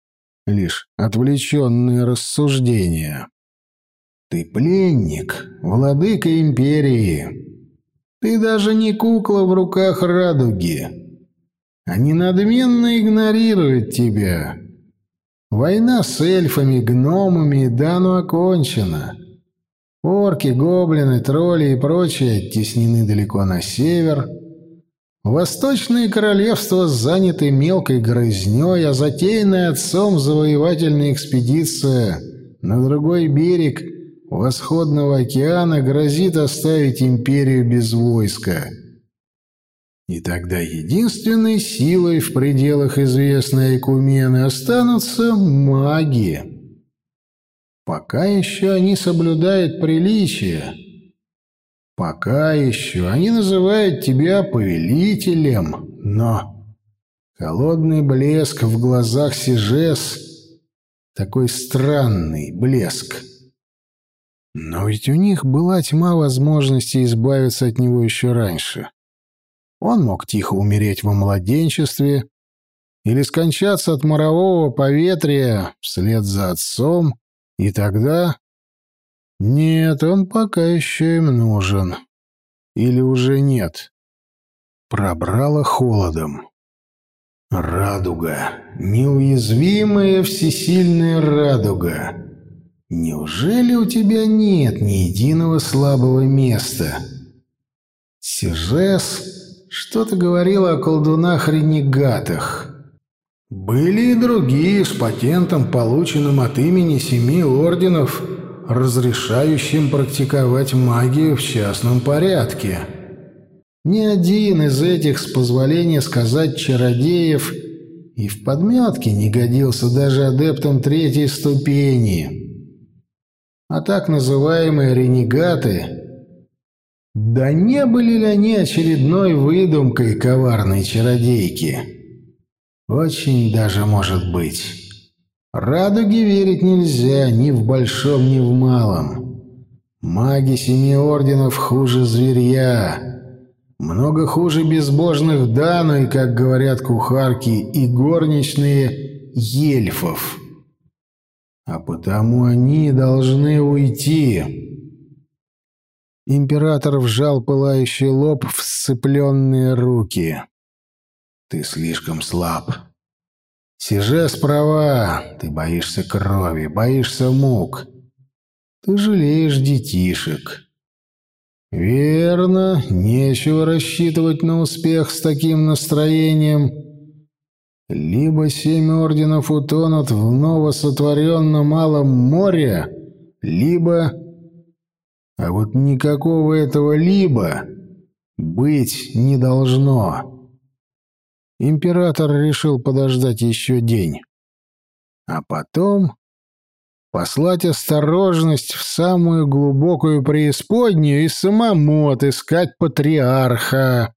лишь отвлеченные рассуждения. Ты пленник, владыка империи. Ты даже не кукла в руках радуги. Они надменно игнорируют тебя, Война с эльфами, гномами и Дану окончена. Орки, гоблины, тролли и прочие оттеснены далеко на север. Восточные королевства заняты мелкой грызней, а затеянная отцом завоевательная экспедиция на другой берег Восходного океана грозит оставить империю без войска. И тогда единственной силой в пределах известной Айкумены останутся маги. Пока еще они соблюдают приличия. Пока еще они называют тебя повелителем, но холодный блеск в глазах Сижес — такой странный блеск. Но ведь у них была тьма возможностей избавиться от него еще раньше. Он мог тихо умереть во младенчестве или скончаться от морового поветрия вслед за отцом, и тогда... Нет, он пока еще им нужен. Или уже нет. Пробрало холодом. Радуга, неуязвимая всесильная радуга. Неужели у тебя нет ни единого слабого места? Сижес что-то говорила о колдунах-ренегатах. Были и другие с патентом, полученным от имени семи орденов, разрешающим практиковать магию в частном порядке. Ни один из этих, с позволения сказать, чародеев и в подметке не годился даже адептом третьей ступени. А так называемые ренегаты да не были ли они очередной выдумкой коварной чародейки? Очень даже может быть. Радуге верить нельзя ни в большом, ни в малом. Маги семи орденов хуже зверья. Много хуже безбожных дану и, как говорят кухарки, и горничные ельфов. А потому они должны уйти. Император вжал пылающий лоб в сцепленные руки. «Ты слишком слаб. Сижес права. Ты боишься крови, боишься мук. Ты жалеешь детишек». «Верно, нечего рассчитывать на успех с таким настроением. Либо семь орденов утонут в новосотворенном малом море, либо...» А вот никакого этого «либо» быть не должно. Император решил подождать еще день. А потом послать осторожность в самую глубокую преисподнюю и самому отыскать патриарха.